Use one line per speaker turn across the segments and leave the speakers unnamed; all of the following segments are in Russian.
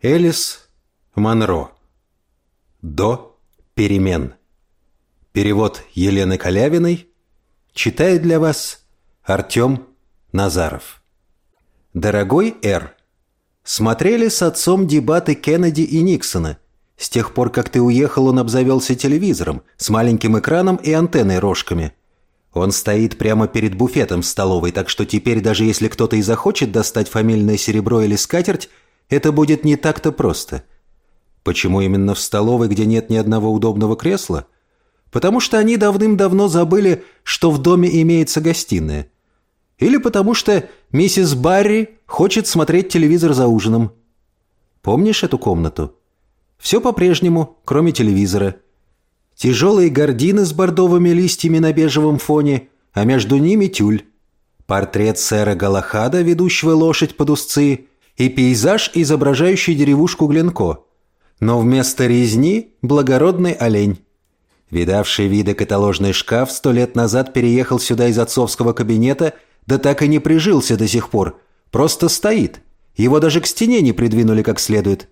Элис Монро. До перемен. Перевод Елены Калявиной. Читает для вас Артем Назаров. Дорогой Р. Смотрели с отцом дебаты Кеннеди и Никсона. С тех пор, как ты уехал, он обзавелся телевизором с маленьким экраном и антенной рожками. Он стоит прямо перед буфетом в столовой, так что теперь даже если кто-то и захочет достать фамильное серебро или скатерть, это будет не так-то просто. Почему именно в столовой, где нет ни одного удобного кресла? Потому что они давным-давно забыли, что в доме имеется гостиная. Или потому что миссис Барри хочет смотреть телевизор за ужином. Помнишь эту комнату? Все по-прежнему, кроме телевизора. Тяжелые гардины с бордовыми листьями на бежевом фоне, а между ними тюль. Портрет сэра Галахада, ведущего лошадь под узцы, и пейзаж, изображающий деревушку Гленко. Но вместо резни – благородный олень. Видавший виды каталожный шкаф сто лет назад переехал сюда из отцовского кабинета, да так и не прижился до сих пор. Просто стоит. Его даже к стене не придвинули как следует.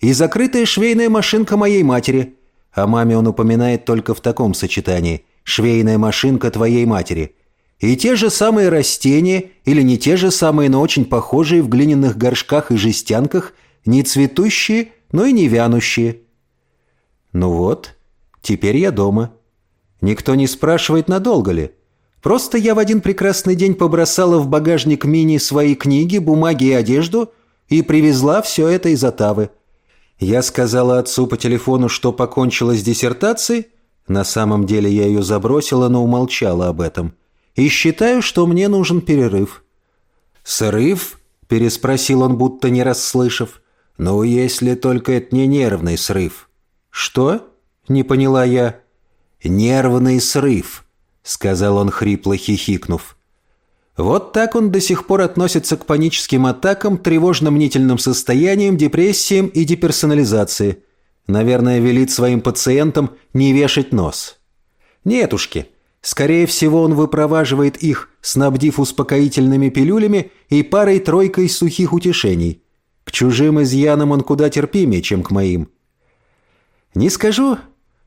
И закрытая швейная машинка моей матери. О маме он упоминает только в таком сочетании. «Швейная машинка твоей матери». И те же самые растения, или не те же самые, но очень похожие в глиняных горшках и жестянках, не цветущие, но и не вянущие. Ну вот, теперь я дома. Никто не спрашивает, надолго ли. Просто я в один прекрасный день побросала в багажник мини свои книги, бумаги и одежду и привезла все это из Отавы. Я сказала отцу по телефону, что покончила с диссертацией. На самом деле я ее забросила, но умолчала об этом – и считаю, что мне нужен перерыв». «Срыв?» – переспросил он, будто не расслышав. «Ну, если только это не нервный срыв». «Что?» – не поняла я. «Нервный срыв», – сказал он, хрипло хихикнув. Вот так он до сих пор относится к паническим атакам, тревожно-мнительным состояниям, депрессиям и деперсонализации. Наверное, велит своим пациентам не вешать нос. Нетушки, Скорее всего, он выпроваживает их, снабдив успокоительными пилюлями и парой-тройкой сухих утешений. К чужим изъянам он куда терпимее, чем к моим. Не скажу,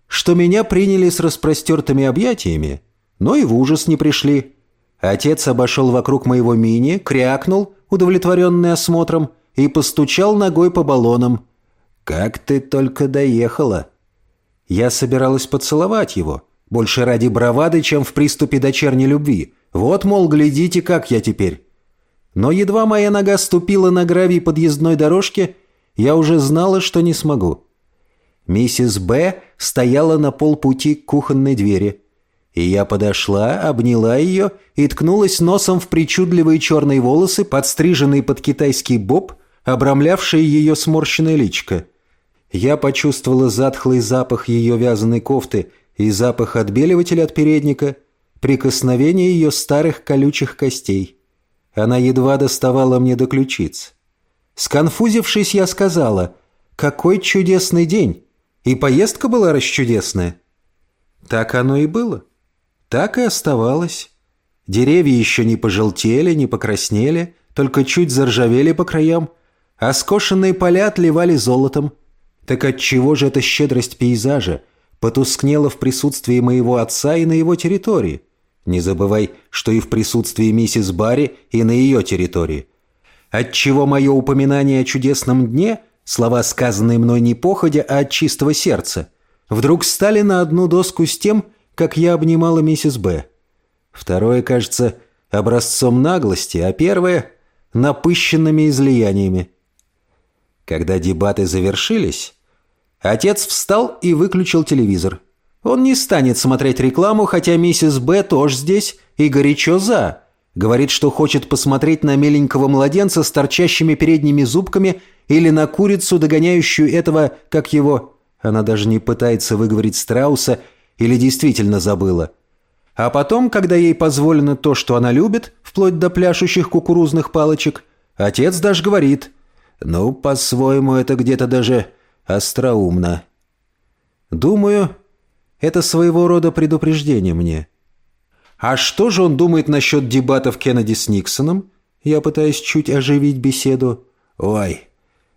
что меня приняли с распростертыми объятиями, но и в ужас не пришли. Отец обошел вокруг моего мини, крякнул, удовлетворенный осмотром, и постучал ногой по баллонам. «Как ты только доехала!» Я собиралась поцеловать его — больше ради бравады, чем в приступе дочерней любви. Вот, мол, глядите, как я теперь. Но едва моя нога ступила на гравий подъездной дорожки, я уже знала, что не смогу. Миссис Б. стояла на полпути к кухонной двери. И я подошла, обняла ее и ткнулась носом в причудливые черные волосы, подстриженные под китайский боб, обрамлявшие ее сморщенное личко. Я почувствовала затхлый запах ее вязаной кофты – и запах отбеливателя от передника, прикосновение ее старых колючих костей. Она едва доставала мне до ключиц. Сконфузившись, я сказала, «Какой чудесный день!» И поездка была расчудесная. Так оно и было. Так и оставалось. Деревья еще не пожелтели, не покраснели, только чуть заржавели по краям, а скошенные поля отливали золотом. Так отчего же эта щедрость пейзажа – потускнела в присутствии моего отца и на его территории. Не забывай, что и в присутствии миссис Барри и на ее территории. Отчего мое упоминание о чудесном дне, слова, сказанные мной не походя, а от чистого сердца, вдруг стали на одну доску с тем, как я обнимала миссис Б. Второе, кажется, образцом наглости, а первое – напыщенными излияниями. Когда дебаты завершились, Отец встал и выключил телевизор. Он не станет смотреть рекламу, хотя миссис Б тоже здесь и горячо за. Говорит, что хочет посмотреть на миленького младенца с торчащими передними зубками или на курицу, догоняющую этого, как его... Она даже не пытается выговорить страуса или действительно забыла. А потом, когда ей позволено то, что она любит, вплоть до пляшущих кукурузных палочек, отец даже говорит, «Ну, по-своему, это где-то даже остроумно. Думаю, это своего рода предупреждение мне. А что же он думает насчет дебатов Кеннеди с Никсоном? Я пытаюсь чуть оживить беседу. Ой,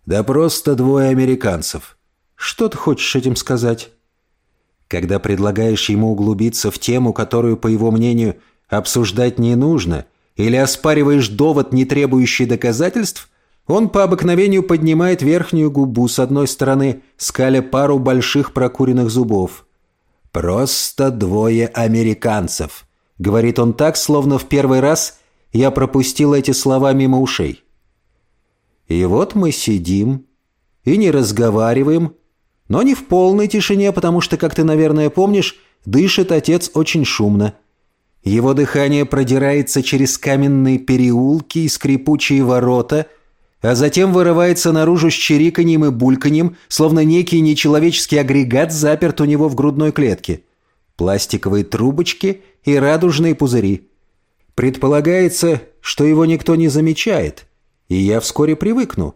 Да просто двое американцев. Что ты хочешь этим сказать? Когда предлагаешь ему углубиться в тему, которую, по его мнению, обсуждать не нужно, или оспариваешь довод, не требующий доказательств, он по обыкновению поднимает верхнюю губу с одной стороны, скаля пару больших прокуренных зубов. «Просто двое американцев», — говорит он так, словно в первый раз я пропустил эти слова мимо ушей. И вот мы сидим и не разговариваем, но не в полной тишине, потому что, как ты, наверное, помнишь, дышит отец очень шумно. Его дыхание продирается через каменные переулки и скрипучие ворота, а затем вырывается наружу с чириканьем и бульканьем, словно некий нечеловеческий агрегат заперт у него в грудной клетке. Пластиковые трубочки и радужные пузыри. Предполагается, что его никто не замечает, и я вскоре привыкну.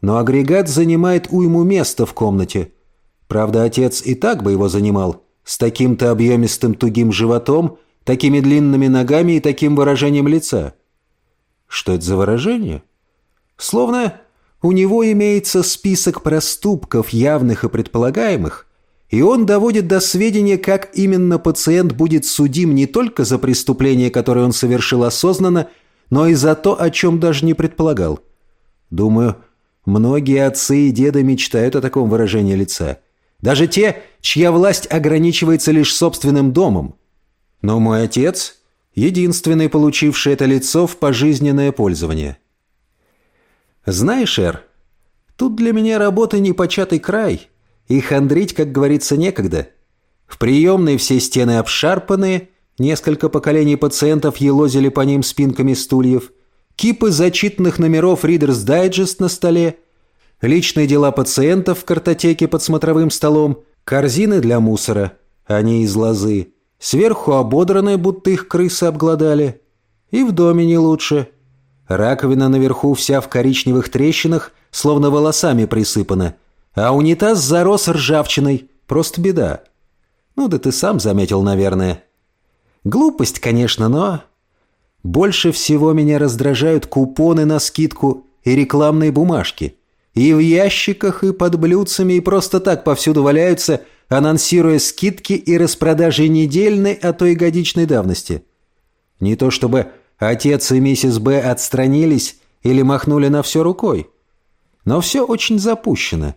Но агрегат занимает уйму места в комнате – Правда, отец и так бы его занимал, с таким-то объемистым тугим животом, такими длинными ногами и таким выражением лица. Что это за выражение? Словно у него имеется список проступков, явных и предполагаемых, и он доводит до сведения, как именно пациент будет судим не только за преступление, которое он совершил осознанно, но и за то, о чем даже не предполагал. Думаю, многие отцы и деды мечтают о таком выражении лица – даже те, чья власть ограничивается лишь собственным домом. Но мой отец – единственный, получивший это лицо в пожизненное пользование. Знаешь, Эр, тут для меня работа непочатый край, и хандрить, как говорится, некогда. В приемной все стены обшарпанные, несколько поколений пациентов елозили по ним спинками стульев, кипы зачитанных номеров Reader's Digest на столе – личные дела пациентов в картотеке под смотровым столом, корзины для мусора, они из лозы, сверху ободранные, будто их крысы обглодали. И в доме не лучше. Раковина наверху вся в коричневых трещинах, словно волосами присыпана, а унитаз зарос ржавчиной, просто беда. Ну да ты сам заметил, наверное. Глупость, конечно, но... Больше всего меня раздражают купоны на скидку и рекламные бумажки – и в ящиках, и под блюдцами, и просто так повсюду валяются, анонсируя скидки и распродажи недельной, а то и годичной давности. Не то чтобы отец и миссис Б отстранились или махнули на все рукой. Но все очень запущено.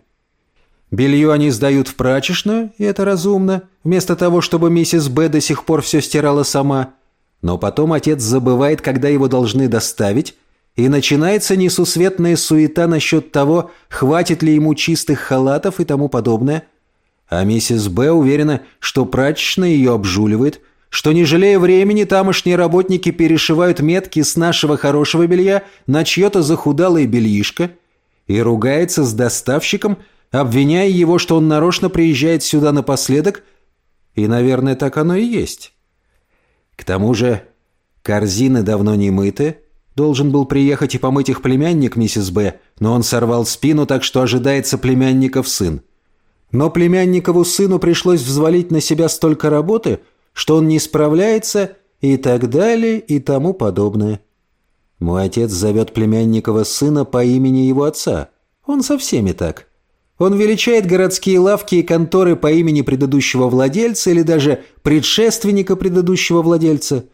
Белье они сдают в прачечную, и это разумно, вместо того, чтобы миссис Б до сих пор все стирала сама. Но потом отец забывает, когда его должны доставить, и начинается несусветная суета насчет того, хватит ли ему чистых халатов и тому подобное. А миссис Б уверена, что прачечная ее обжуливает, что, не жалея времени, тамошние работники перешивают метки с нашего хорошего белья на чье-то захудалое бельишко и ругается с доставщиком, обвиняя его, что он нарочно приезжает сюда напоследок, и, наверное, так оно и есть. К тому же корзины давно не мыты, Должен был приехать и помыть их племянник, миссис Б, но он сорвал спину, так что ожидается племянников сын. Но племянникову сыну пришлось взвалить на себя столько работы, что он не справляется и так далее и тому подобное. Мой отец зовет племянникова сына по имени его отца. Он со всеми так. Он величает городские лавки и конторы по имени предыдущего владельца или даже предшественника предыдущего владельца.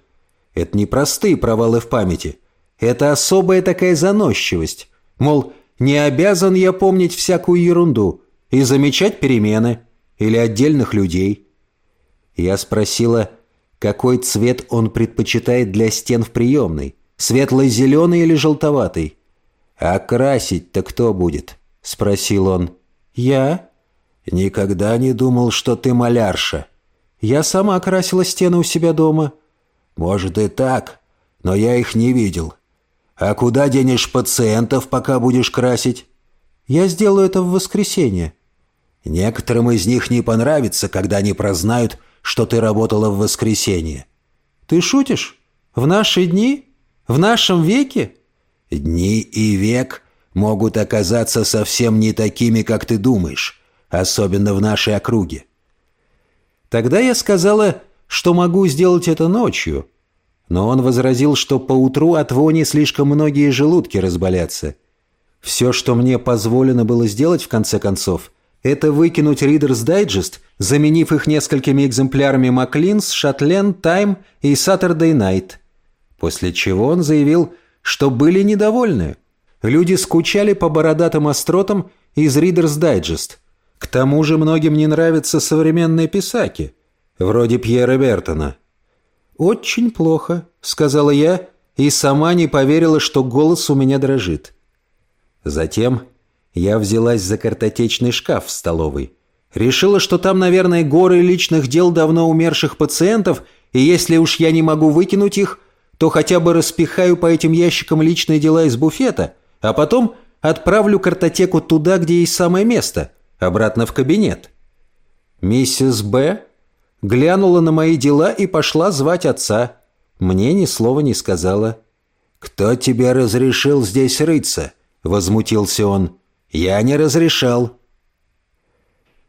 Это не простые провалы в памяти – это особая такая заносчивость. Мол, не обязан я помнить всякую ерунду и замечать перемены или отдельных людей. Я спросила, какой цвет он предпочитает для стен в приемной, светло-зеленый или желтоватый. «А красить-то кто будет?» – спросил он. «Я?» «Никогда не думал, что ты малярша». «Я сама красила стены у себя дома». «Может и так, но я их не видел. «А куда денешь пациентов, пока будешь красить?» «Я сделаю это в воскресенье». «Некоторым из них не понравится, когда они прознают, что ты работала в воскресенье». «Ты шутишь? В наши дни? В нашем веке?» «Дни и век могут оказаться совсем не такими, как ты думаешь, особенно в нашей округе». Тогда я сказала, что могу сделать это ночью, но он возразил, что поутру от вони слишком многие желудки разболятся. Все, что мне позволено было сделать в конце концов, это выкинуть Reader's Digest, заменив их несколькими экземплярами Маклинс, Шатленд, Тайм и Saturday Night. После чего он заявил, что были недовольны. Люди скучали по бородатым остротам из Reader's Digest. К тому же многим не нравятся современные писаки, вроде Пьера Бертона. «Очень плохо», — сказала я, и сама не поверила, что голос у меня дрожит. Затем я взялась за картотечный шкаф в столовой. Решила, что там, наверное, горы личных дел давно умерших пациентов, и если уж я не могу выкинуть их, то хотя бы распихаю по этим ящикам личные дела из буфета, а потом отправлю картотеку туда, где есть самое место, обратно в кабинет. Миссис Б. глянула на мои дела и пошла звать отца. Мне ни слова не сказала. «Кто тебе разрешил здесь рыться?» — возмутился он. «Я не разрешал».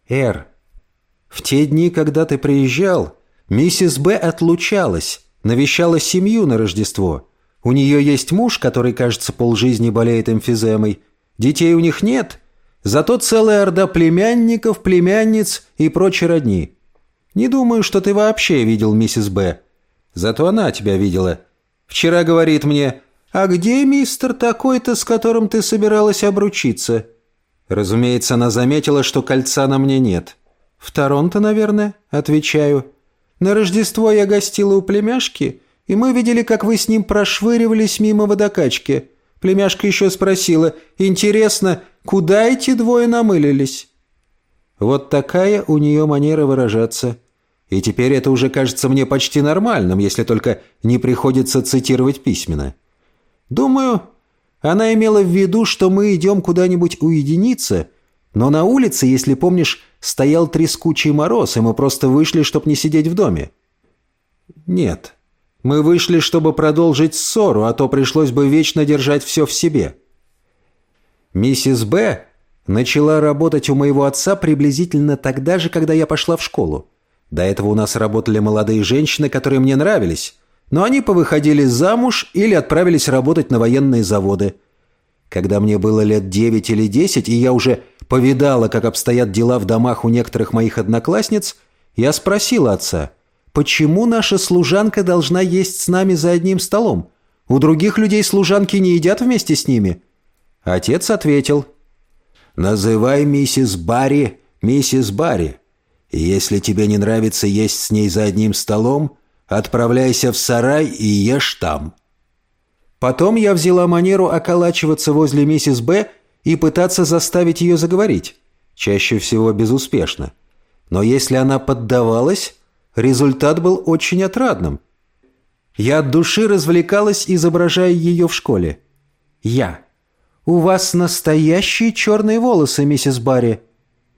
«Эр, в те дни, когда ты приезжал, миссис Б. отлучалась, навещала семью на Рождество. У нее есть муж, который, кажется, полжизни болеет эмфиземой. Детей у них нет, зато целая орда племянников, племянниц и прочей родни. Не думаю, что ты вообще видел миссис Б. Зато она тебя видела. Вчера говорит мне, «А где мистер такой-то, с которым ты собиралась обручиться?» Разумеется, она заметила, что кольца на мне нет. «В Торонто, наверное?» – отвечаю. «На Рождество я гостила у племяшки, и мы видели, как вы с ним прошвыривались мимо водокачки. Племяшка еще спросила, «Интересно, куда эти двое намылились?» Вот такая у нее манера выражаться. И теперь это уже кажется мне почти нормальным, если только не приходится цитировать письменно. Думаю, она имела в виду, что мы идем куда-нибудь уединиться, но на улице, если помнишь, стоял трескучий мороз, и мы просто вышли, чтобы не сидеть в доме. Нет, мы вышли, чтобы продолжить ссору, а то пришлось бы вечно держать все в себе. Миссис Б. начала работать у моего отца приблизительно тогда же, когда я пошла в школу. До этого у нас работали молодые женщины, которые мне нравились, но они повыходили замуж или отправились работать на военные заводы. Когда мне было лет девять или десять, и я уже повидала, как обстоят дела в домах у некоторых моих одноклассниц, я спросила отца, почему наша служанка должна есть с нами за одним столом? У других людей служанки не едят вместе с ними. Отец ответил, «Называй миссис Барри миссис Барри. если тебе не нравится есть с ней за одним столом, Отправляйся в сарай и ешь там». Потом я взяла манеру околачиваться возле миссис Б и пытаться заставить ее заговорить. Чаще всего безуспешно. Но если она поддавалась, результат был очень отрадным. Я от души развлекалась, изображая ее в школе. Я. «У вас настоящие черные волосы, миссис Барри».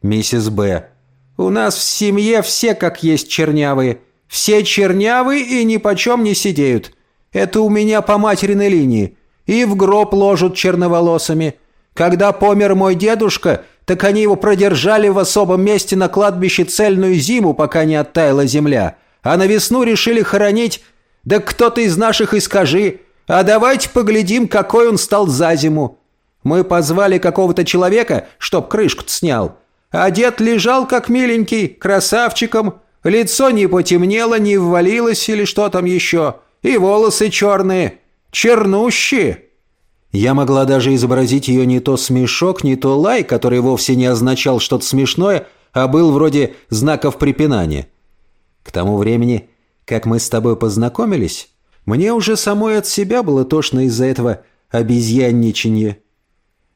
«Миссис Б. У нас в семье все как есть чернявые. Все чернявы и ни почем не сидеют. Это у меня по материной линии. И в гроб ложат черноволосыми. Когда помер мой дедушка, так они его продержали в особом месте на кладбище цельную зиму, пока не оттаяла земля. А на весну решили хоронить... Да кто-то из наших и скажи. А давайте поглядим, какой он стал за зиму. Мы позвали какого-то человека, чтоб крышку снял. А дед лежал как миленький, красавчиком, Лицо не потемнело, не ввалилось или что там еще. И волосы черные. Чернущие. Я могла даже изобразить ее не то смешок, не то лай, который вовсе не означал что-то смешное, а был вроде знаков препинания. К тому времени, как мы с тобой познакомились, мне уже самой от себя было тошно из-за этого обезьянничанья.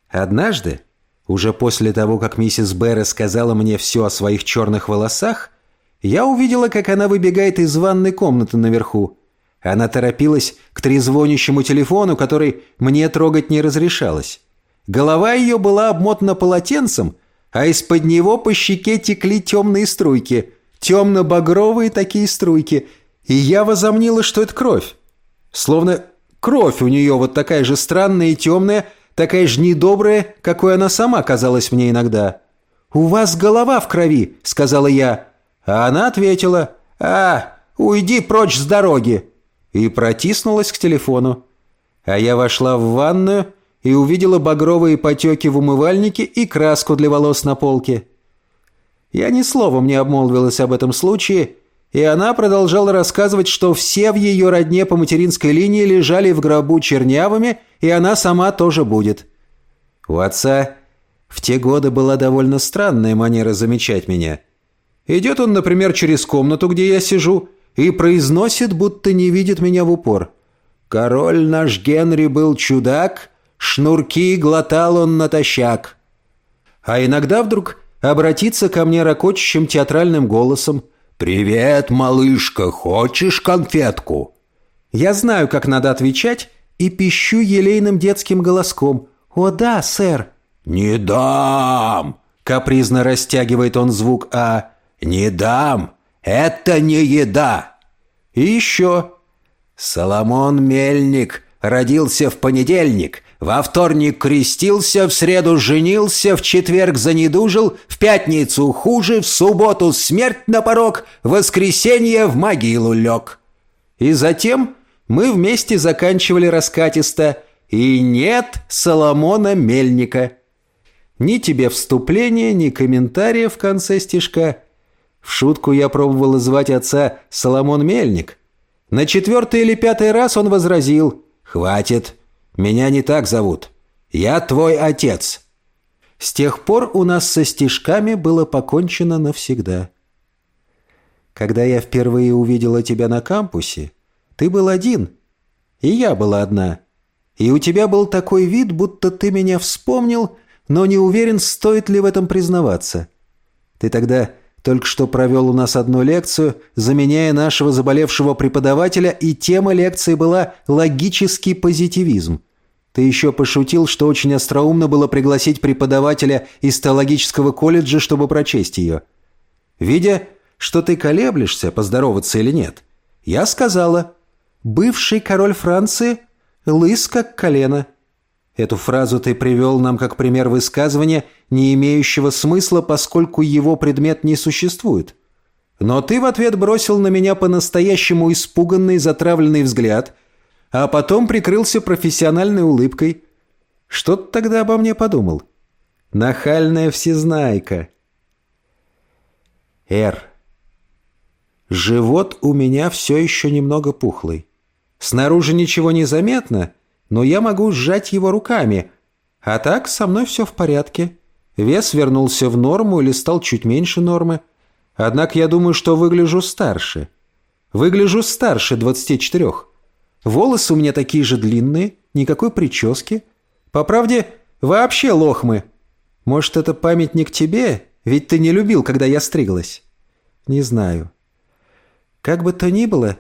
Однажды, уже после того, как миссис Б. рассказала мне все о своих черных волосах, я увидела, как она выбегает из ванной комнаты наверху. Она торопилась к трезвонящему телефону, который мне трогать не разрешалось. Голова ее была обмотана полотенцем, а из-под него по щеке текли темные струйки. Темно-багровые такие струйки. И я возомнила, что это кровь. Словно кровь у нее вот такая же странная и темная, такая же недобрая, какой она сама казалась мне иногда. «У вас голова в крови», — сказала я. А она ответила «А, уйди прочь с дороги!» и протиснулась к телефону. А я вошла в ванную и увидела багровые потеки в умывальнике и краску для волос на полке. Я ни словом не обмолвилась об этом случае, и она продолжала рассказывать, что все в ее родне по материнской линии лежали в гробу чернявыми, и она сама тоже будет. У отца в те годы была довольно странная манера замечать меня. Идет он, например, через комнату, где я сижу, и произносит, будто не видит меня в упор. «Король наш Генри был чудак, шнурки глотал он натощак». А иногда вдруг обратиться ко мне ракочущим театральным голосом «Привет, малышка, хочешь конфетку?» Я знаю, как надо отвечать, и пищу елейным детским голоском «О да, сэр!» «Не дам!» — капризно растягивает он звук «а». «Не дам! Это не еда!» И еще. «Соломон Мельник родился в понедельник, во вторник крестился, в среду женился, в четверг занедужил, в пятницу хуже, в субботу смерть на порог, в воскресенье в могилу лег». И затем мы вместе заканчивали раскатисто «И нет Соломона Мельника». Ни тебе вступления, ни комментария в конце стишка. В шутку я пробовал звать отца Соломон Мельник. На четвертый или пятый раз он возразил «Хватит, меня не так зовут. Я твой отец». С тех пор у нас со стишками было покончено навсегда. Когда я впервые увидела тебя на кампусе, ты был один, и я была одна. И у тебя был такой вид, будто ты меня вспомнил – но не уверен, стоит ли в этом признаваться. Ты тогда только что провел у нас одну лекцию, заменяя нашего заболевшего преподавателя, и тема лекции была «Логический позитивизм». Ты еще пошутил, что очень остроумно было пригласить преподавателя из теологического колледжа, чтобы прочесть ее. Видя, что ты колеблешься, поздороваться или нет, я сказала «Бывший король Франции лыс как колено». Эту фразу ты привел нам как пример высказывания, не имеющего смысла, поскольку его предмет не существует. Но ты в ответ бросил на меня по-настоящему испуганный, затравленный взгляд, а потом прикрылся профессиональной улыбкой. Что ты тогда обо мне подумал? Нахальная всезнайка. Эр. Живот у меня все еще немного пухлый. Снаружи ничего не заметно — но я могу сжать его руками. А так со мной все в порядке. Вес вернулся в норму или стал чуть меньше нормы. Однако я думаю, что выгляжу старше. Выгляжу старше 24. Волосы у меня такие же длинные, никакой прически. По правде, вообще лохмы. Может, это памятник тебе? Ведь ты не любил, когда я стриглась. Не знаю. Как бы то ни было,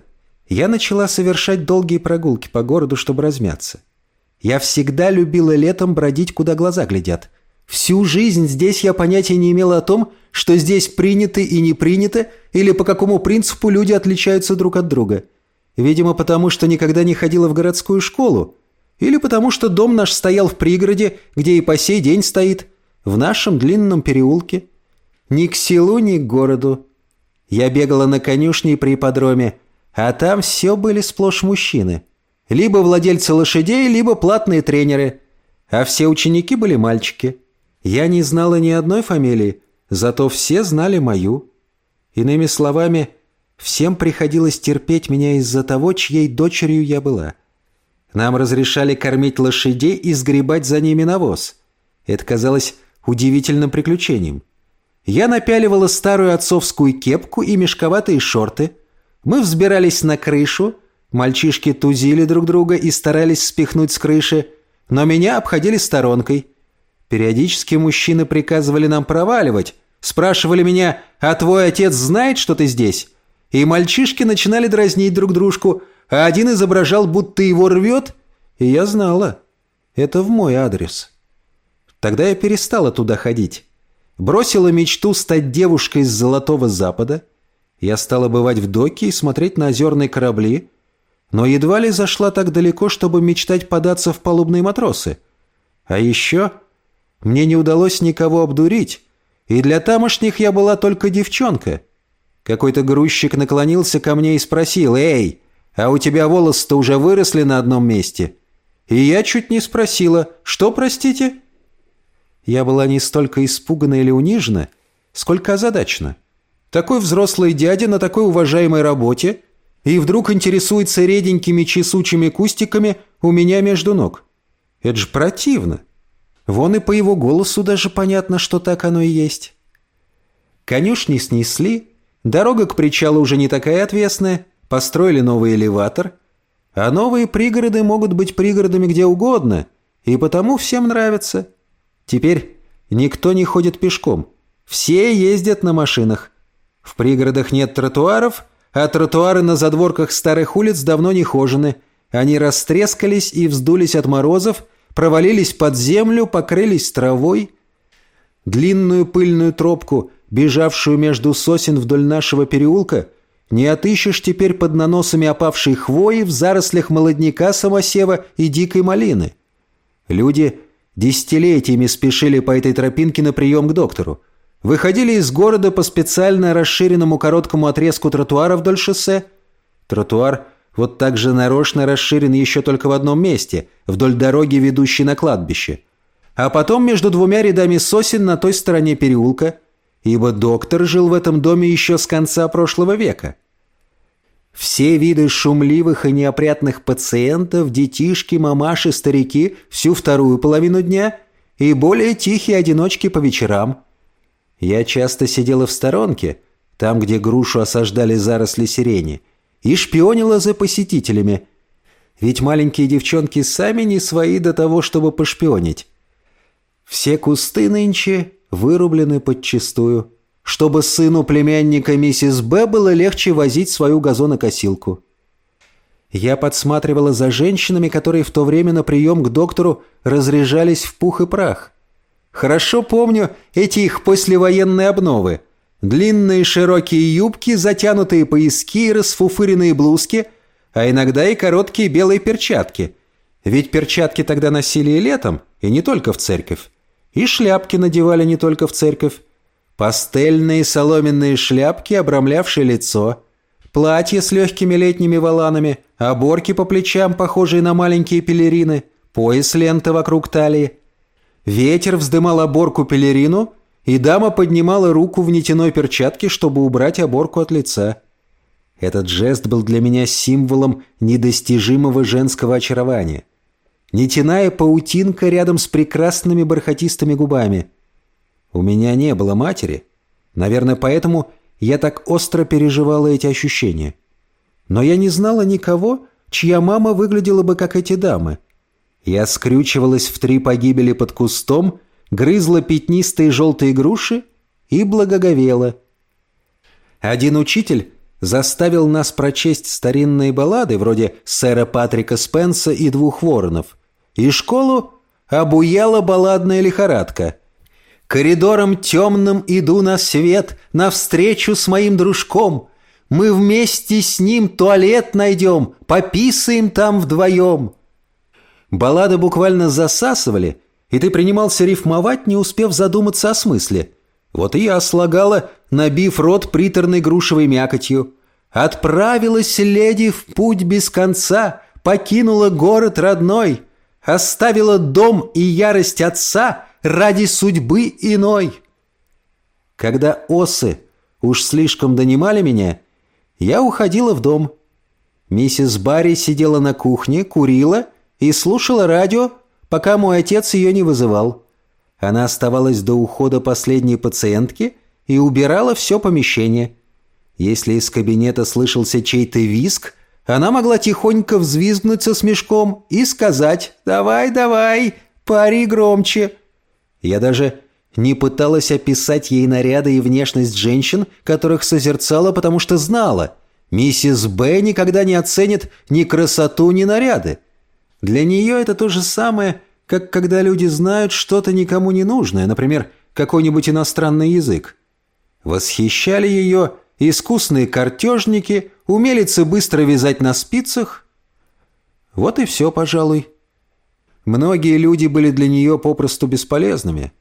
я начала совершать долгие прогулки по городу, чтобы размяться. Я всегда любила летом бродить, куда глаза глядят. Всю жизнь здесь я понятия не имела о том, что здесь принято и не принято, или по какому принципу люди отличаются друг от друга. Видимо, потому что никогда не ходила в городскую школу. Или потому что дом наш стоял в пригороде, где и по сей день стоит, в нашем длинном переулке. Ни к селу, ни к городу. Я бегала на конюшне и при ипподроме, а там все были сплошь мужчины. Либо владельцы лошадей, либо платные тренеры. А все ученики были мальчики. Я не знала ни одной фамилии, зато все знали мою. Иными словами, всем приходилось терпеть меня из-за того, чьей дочерью я была. Нам разрешали кормить лошадей и сгребать за ними навоз. Это казалось удивительным приключением. Я напяливала старую отцовскую кепку и мешковатые шорты – мы взбирались на крышу, мальчишки тузили друг друга и старались спихнуть с крыши, но меня обходили сторонкой. Периодически мужчины приказывали нам проваливать, спрашивали меня, а твой отец знает, что ты здесь? И мальчишки начинали дразнить друг дружку, а один изображал, будто его рвет, и я знала. Это в мой адрес. Тогда я перестала туда ходить. Бросила мечту стать девушкой с Золотого Запада – я стала бывать в доке и смотреть на озерные корабли, но едва ли зашла так далеко, чтобы мечтать податься в палубные матросы. А еще мне не удалось никого обдурить, и для тамошних я была только девчонка. Какой-то грузчик наклонился ко мне и спросил, «Эй, а у тебя волосы-то уже выросли на одном месте?» И я чуть не спросила, что, простите? Я была не столько испугана или унижена, сколько озадачена. Такой взрослый дядя на такой уважаемой работе и вдруг интересуется реденькими чесучими кустиками у меня между ног. Это же противно. Вон и по его голосу даже понятно, что так оно и есть. Конюшни снесли, дорога к причалу уже не такая отвесная, построили новый элеватор, а новые пригороды могут быть пригородами где угодно, и потому всем нравится. Теперь никто не ходит пешком, все ездят на машинах. В пригородах нет тротуаров, а тротуары на задворках старых улиц давно не хожены. Они растрескались и вздулись от морозов, провалились под землю, покрылись травой. Длинную пыльную тропку, бежавшую между сосен вдоль нашего переулка, не отыщешь теперь под наносами опавшей хвои в зарослях молодняка самосева и дикой малины. Люди десятилетиями спешили по этой тропинке на прием к доктору. Выходили из города по специально расширенному короткому отрезку тротуара вдоль шоссе. Тротуар – вот так же нарочно расширен еще только в одном месте, вдоль дороги, ведущей на кладбище. А потом между двумя рядами сосен на той стороне переулка, ибо доктор жил в этом доме еще с конца прошлого века. Все виды шумливых и неопрятных пациентов, детишки, мамаши, старики всю вторую половину дня и более тихие одиночки по вечерам. Я часто сидела в сторонке, там, где грушу осаждали заросли сирени – и шпионила за посетителями. Ведь маленькие девчонки сами не свои до того, чтобы пошпионить. Все кусты нынче вырублены подчистую, чтобы сыну племянника миссис Б было легче возить свою газонокосилку. Я подсматривала за женщинами, которые в то время на прием к доктору разряжались в пух и прах. Хорошо помню эти их послевоенные обновы – Длинные широкие юбки, затянутые пояски и расфуфыренные блузки, а иногда и короткие белые перчатки. Ведь перчатки тогда носили и летом, и не только в церковь. И шляпки надевали не только в церковь. Пастельные соломенные шляпки, обрамлявшие лицо. Платья с легкими летними воланами, оборки по плечам, похожие на маленькие пелерины, пояс ленты вокруг талии. Ветер вздымал оборку пелерину – и дама поднимала руку в нитяной перчатке, чтобы убрать оборку от лица. Этот жест был для меня символом недостижимого женского очарования. Нитяная паутинка рядом с прекрасными бархатистыми губами. У меня не было матери. Наверное, поэтому я так остро переживала эти ощущения. Но я не знала никого, чья мама выглядела бы как эти дамы. Я скрючивалась в три погибели под кустом, грызла пятнистые желтые груши и благоговела. Один учитель заставил нас прочесть старинные баллады вроде сэра Патрика Спенса и двух воронов, и школу обуяла балладная лихорадка. «Коридором темным иду на свет, навстречу с моим дружком. Мы вместе с ним туалет найдем, пописаем там вдвоем». Баллады буквально засасывали – и ты принимался рифмовать, не успев задуматься о смысле. Вот и я слагала, набив рот приторной грушевой мякотью. «Отправилась леди в путь без конца, покинула город родной, оставила дом и ярость отца ради судьбы иной». Когда осы уж слишком донимали меня, я уходила в дом. Миссис Барри сидела на кухне, курила и слушала радио, пока мой отец ее не вызывал. Она оставалась до ухода последней пациентки и убирала все помещение. Если из кабинета слышался чей-то виск, она могла тихонько взвизгнуть со смешком и сказать «Давай, давай, пари громче». Я даже не пыталась описать ей наряды и внешность женщин, которых созерцала, потому что знала, миссис Б никогда не оценит ни красоту, ни наряды. Для нее это то же самое, как когда люди знают что-то никому не нужное, например, какой-нибудь иностранный язык. Восхищали ее искусные картежники, умелицы быстро вязать на спицах. Вот и все, пожалуй. Многие люди были для нее попросту бесполезными.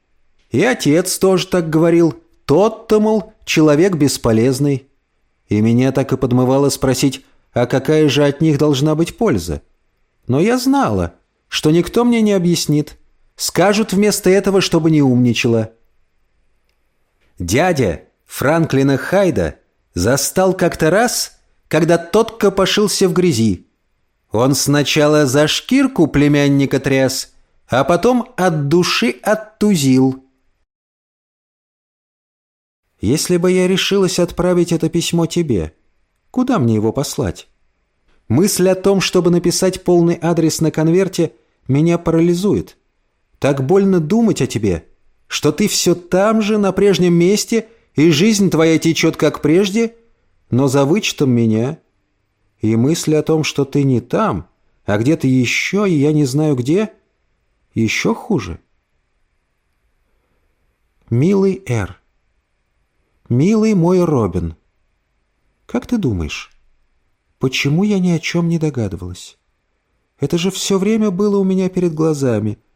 И отец тоже так говорил. Тот-то, мол, человек бесполезный. И меня так и подмывало спросить, а какая же от них должна быть польза? Но я знала, что никто мне не объяснит. Скажут вместо этого, чтобы не умничала. Дядя Франклина Хайда застал как-то раз, когда тот копошился в грязи. Он сначала за шкирку племянника тряс, а потом от души оттузил. Если бы я решилась отправить это письмо тебе, куда мне его послать? Мысль о том, чтобы написать полный адрес на конверте, меня парализует. Так больно думать о тебе, что ты все там же, на прежнем месте, и жизнь твоя течет как прежде, но за вычетом меня. И мысль о том, что ты не там, а где-то еще, и я не знаю где, еще хуже. Милый Эр, милый мой Робин, как ты думаешь, почему я ни о чем не догадывалась? Это же все время было у меня перед глазами —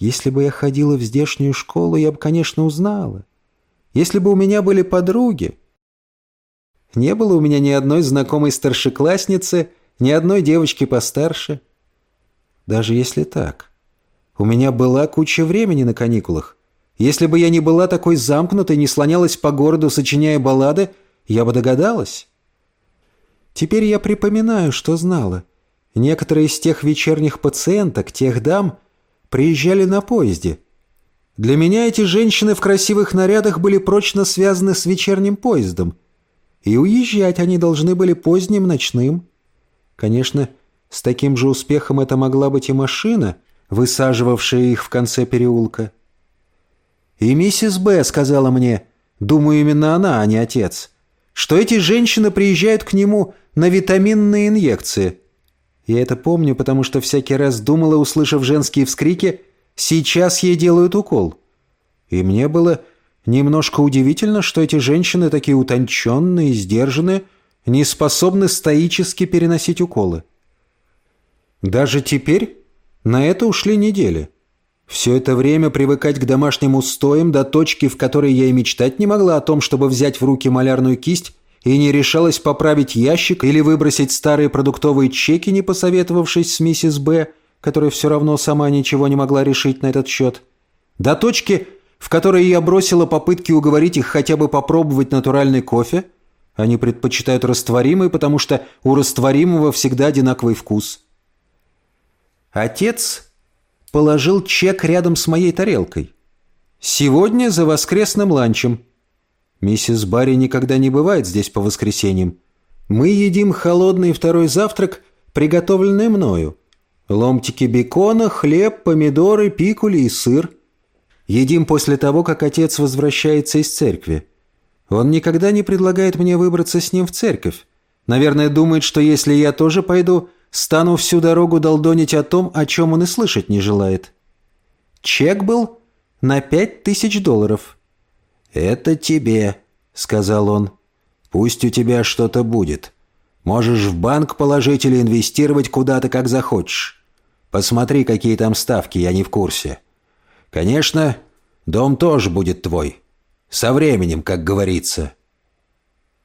если бы я ходила в здешнюю школу, я бы, конечно, узнала. Если бы у меня были подруги. Не было у меня ни одной знакомой старшеклассницы, ни одной девочки постарше. Даже если так. У меня была куча времени на каникулах. Если бы я не была такой замкнутой, не слонялась по городу, сочиняя баллады, я бы догадалась. Теперь я припоминаю, что знала. Некоторые из тех вечерних пациенток, тех дам — приезжали на поезде. Для меня эти женщины в красивых нарядах были прочно связаны с вечерним поездом. И уезжать они должны были поздним ночным. Конечно, с таким же успехом это могла быть и машина, высаживавшая их в конце переулка. И миссис Б. сказала мне, думаю, именно она, а не отец, что эти женщины приезжают к нему на витаминные инъекции – я это помню, потому что всякий раз думала, услышав женские вскрики, «Сейчас ей делают укол». И мне было немножко удивительно, что эти женщины такие утонченные, сдержанные, не способны стоически переносить уколы. Даже теперь на это ушли недели. Все это время привыкать к домашним устоям до точки, в которой я и мечтать не могла о том, чтобы взять в руки малярную кисть и не решалась поправить ящик или выбросить старые продуктовые чеки, не посоветовавшись с миссис Б., которая все равно сама ничего не могла решить на этот счет. До точки, в которой я бросила попытки уговорить их хотя бы попробовать натуральный кофе. Они предпочитают растворимый, потому что у растворимого всегда одинаковый вкус. Отец положил чек рядом с моей тарелкой. «Сегодня за воскресным ланчем», Миссис Барри никогда не бывает здесь по воскресеньям. Мы едим холодный второй завтрак, приготовленный мною. Ломтики бекона, хлеб, помидоры, пикули и сыр. Едим после того, как отец возвращается из церкви. Он никогда не предлагает мне выбраться с ним в церковь. Наверное, думает, что если я тоже пойду, стану всю дорогу долдонить о том, о чем он и слышать не желает. Чек был на пять тысяч долларов. «Это тебе», — сказал он. «Пусть у тебя что-то будет. Можешь в банк положить или инвестировать куда-то, как захочешь. Посмотри, какие там ставки, я не в курсе. Конечно, дом тоже будет твой. Со временем, как говорится».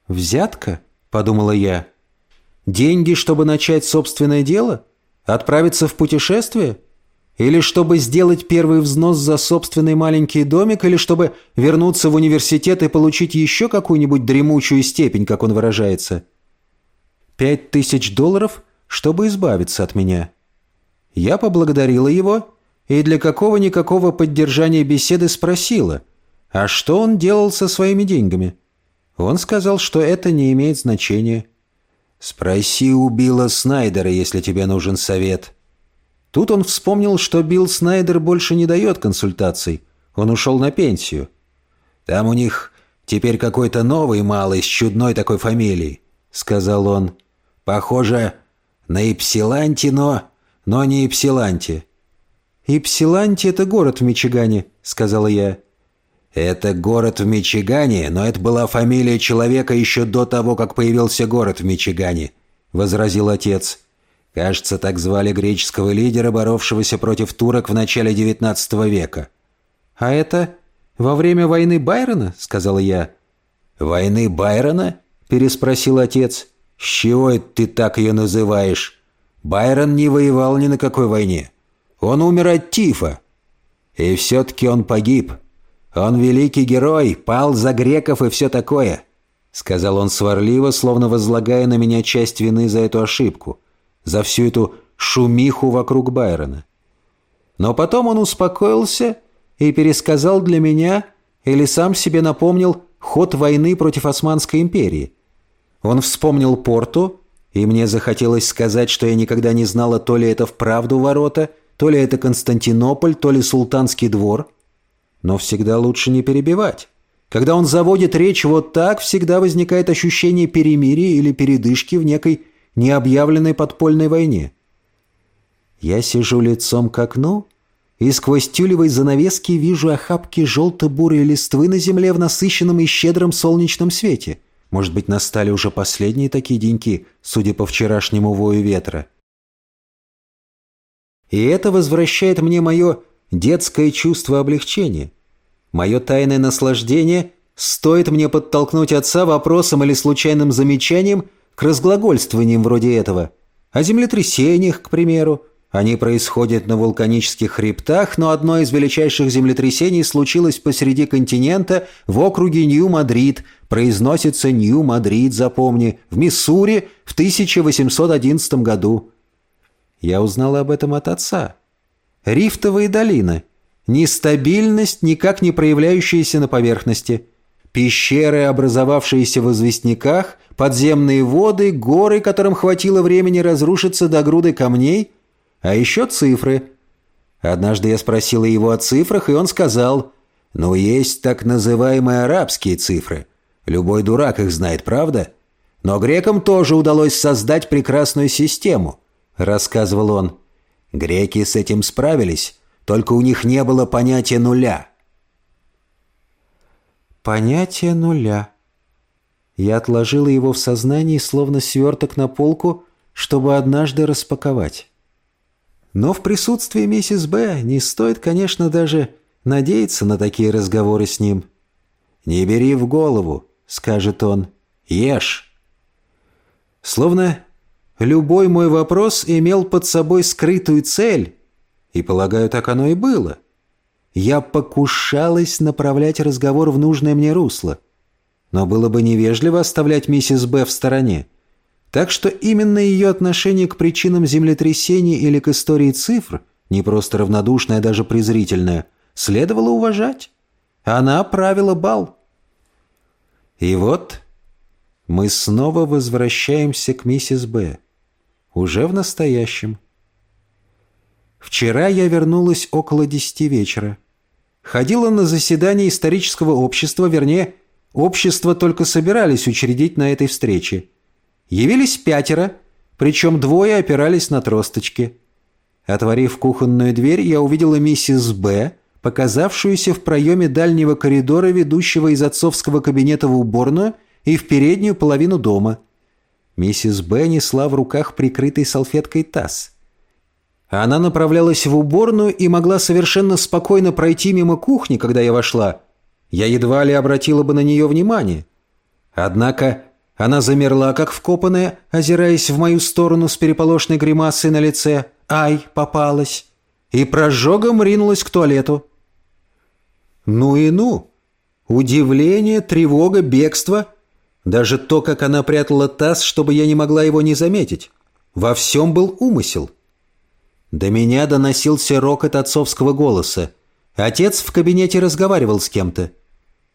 «Взятка?» — подумала я. «Деньги, чтобы начать собственное дело? Отправиться в путешествие?» Или чтобы сделать первый взнос за собственный маленький домик, или чтобы вернуться в университет и получить еще какую-нибудь дремучую степень, как он выражается. Пять тысяч долларов, чтобы избавиться от меня. Я поблагодарила его и для какого-никакого поддержания беседы спросила, а что он делал со своими деньгами. Он сказал, что это не имеет значения. «Спроси у Билла Снайдера, если тебе нужен совет», Тут он вспомнил, что Билл Снайдер больше не дает консультаций. Он ушел на пенсию. «Там у них теперь какой-то новый малый с чудной такой фамилией», — сказал он. «Похоже на Ипсиланти, но... но не Ипсиланти». «Ипсиланти — это город в Мичигане», — сказала я. «Это город в Мичигане, но это была фамилия человека еще до того, как появился город в Мичигане», — возразил отец. Кажется, так звали греческого лидера, боровшегося против турок в начале XIX века. «А это во время войны Байрона?» — сказала я. «Войны Байрона?» — переспросил отец. «С чего это ты так ее называешь? Байрон не воевал ни на какой войне. Он умер от тифа. И все-таки он погиб. Он великий герой, пал за греков и все такое», — сказал он сварливо, словно возлагая на меня часть вины за эту ошибку, за всю эту шумиху вокруг Байрона. Но потом он успокоился и пересказал для меня или сам себе напомнил ход войны против Османской империи. Он вспомнил Порту, и мне захотелось сказать, что я никогда не знала, то ли это вправду ворота, то ли это Константинополь, то ли Султанский двор. Но всегда лучше не перебивать. Когда он заводит речь вот так, всегда возникает ощущение перемирия или передышки в некой необъявленной подпольной войне. Я сижу лицом к окну и сквозь тюлевой занавески вижу охапки желто-бурой листвы на земле в насыщенном и щедром солнечном свете. Может быть, настали уже последние такие деньки, судя по вчерашнему вою ветра. И это возвращает мне мое детское чувство облегчения. Мое тайное наслаждение стоит мне подтолкнуть отца вопросом или случайным замечанием к разглагольствованиям вроде этого. О землетрясениях, к примеру, они происходят на вулканических хребтах, но одно из величайших землетрясений случилось посреди континента в округе Нью-Мадрид, произносится Нью-Мадрид, запомни, в Миссури в 1811 году. Я узнала об этом от отца. Рифтовые долины. Нестабильность, никак не проявляющаяся на поверхности. Пещеры, образовавшиеся в известняках, подземные воды, горы, которым хватило времени разрушиться до груды камней – а еще цифры. Однажды я спросила его о цифрах, и он сказал, «Ну, есть так называемые арабские цифры. Любой дурак их знает, правда? Но грекам тоже удалось создать прекрасную систему», — рассказывал он. «Греки с этим справились, только у них не было понятия нуля».
«Понятие нуля». Я отложила его в сознании, словно сверток на полку, чтобы однажды распаковать. Но в присутствии миссис Б не стоит, конечно, даже надеяться на такие разговоры с ним. «Не бери в голову», — скажет он, — «ешь». Словно любой мой вопрос имел под собой скрытую цель, и, полагаю, так оно и было. Я покушалась направлять разговор в нужное мне русло, но было бы невежливо оставлять миссис Б в стороне. Так что именно ее отношение к причинам землетрясений или к истории цифр, не просто равнодушное, даже презрительное, следовало уважать. Она правила бал. И вот мы снова возвращаемся к миссис Б. Уже в настоящем. Вчера я вернулась около десяти вечера. Ходила на заседание исторического общества, вернее, общество только собирались учредить на этой встрече – Явились пятеро, причем двое опирались на тросточки. Отворив кухонную дверь, я увидела миссис Б., показавшуюся в проеме дальнего коридора, ведущего из отцовского кабинета в уборную и в переднюю половину дома. Миссис Б. несла в руках прикрытый салфеткой таз. Она направлялась в уборную и могла совершенно спокойно пройти мимо кухни, когда я вошла. Я едва ли обратила бы на нее внимание. Однако она замерла, как вкопанная, озираясь в мою сторону с переполошной гримасой на лице. «Ай, попалась!» И прожогом ринулась к туалету. Ну и ну! Удивление, тревога, бегство. Даже то, как она прятала таз, чтобы я не могла его не заметить. Во всем был умысел. До меня доносился рокот отцовского голоса. Отец в кабинете разговаривал с кем-то.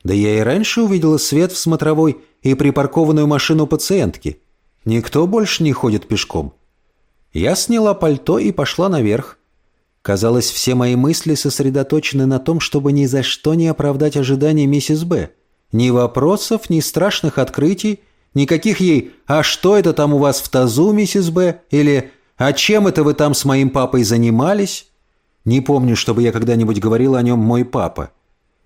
Да я и раньше увидела свет в смотровой и припаркованную машину пациентки. Никто больше не ходит пешком. Я сняла пальто и пошла наверх. Казалось, все мои мысли сосредоточены на том, чтобы ни за что не оправдать ожидания миссис Б. Ни вопросов, ни страшных открытий, никаких ей «А что это там у вас в тазу, миссис Б?» или «А чем это вы там с моим папой занимались?» Не помню, чтобы я когда-нибудь говорила о нем «мой папа».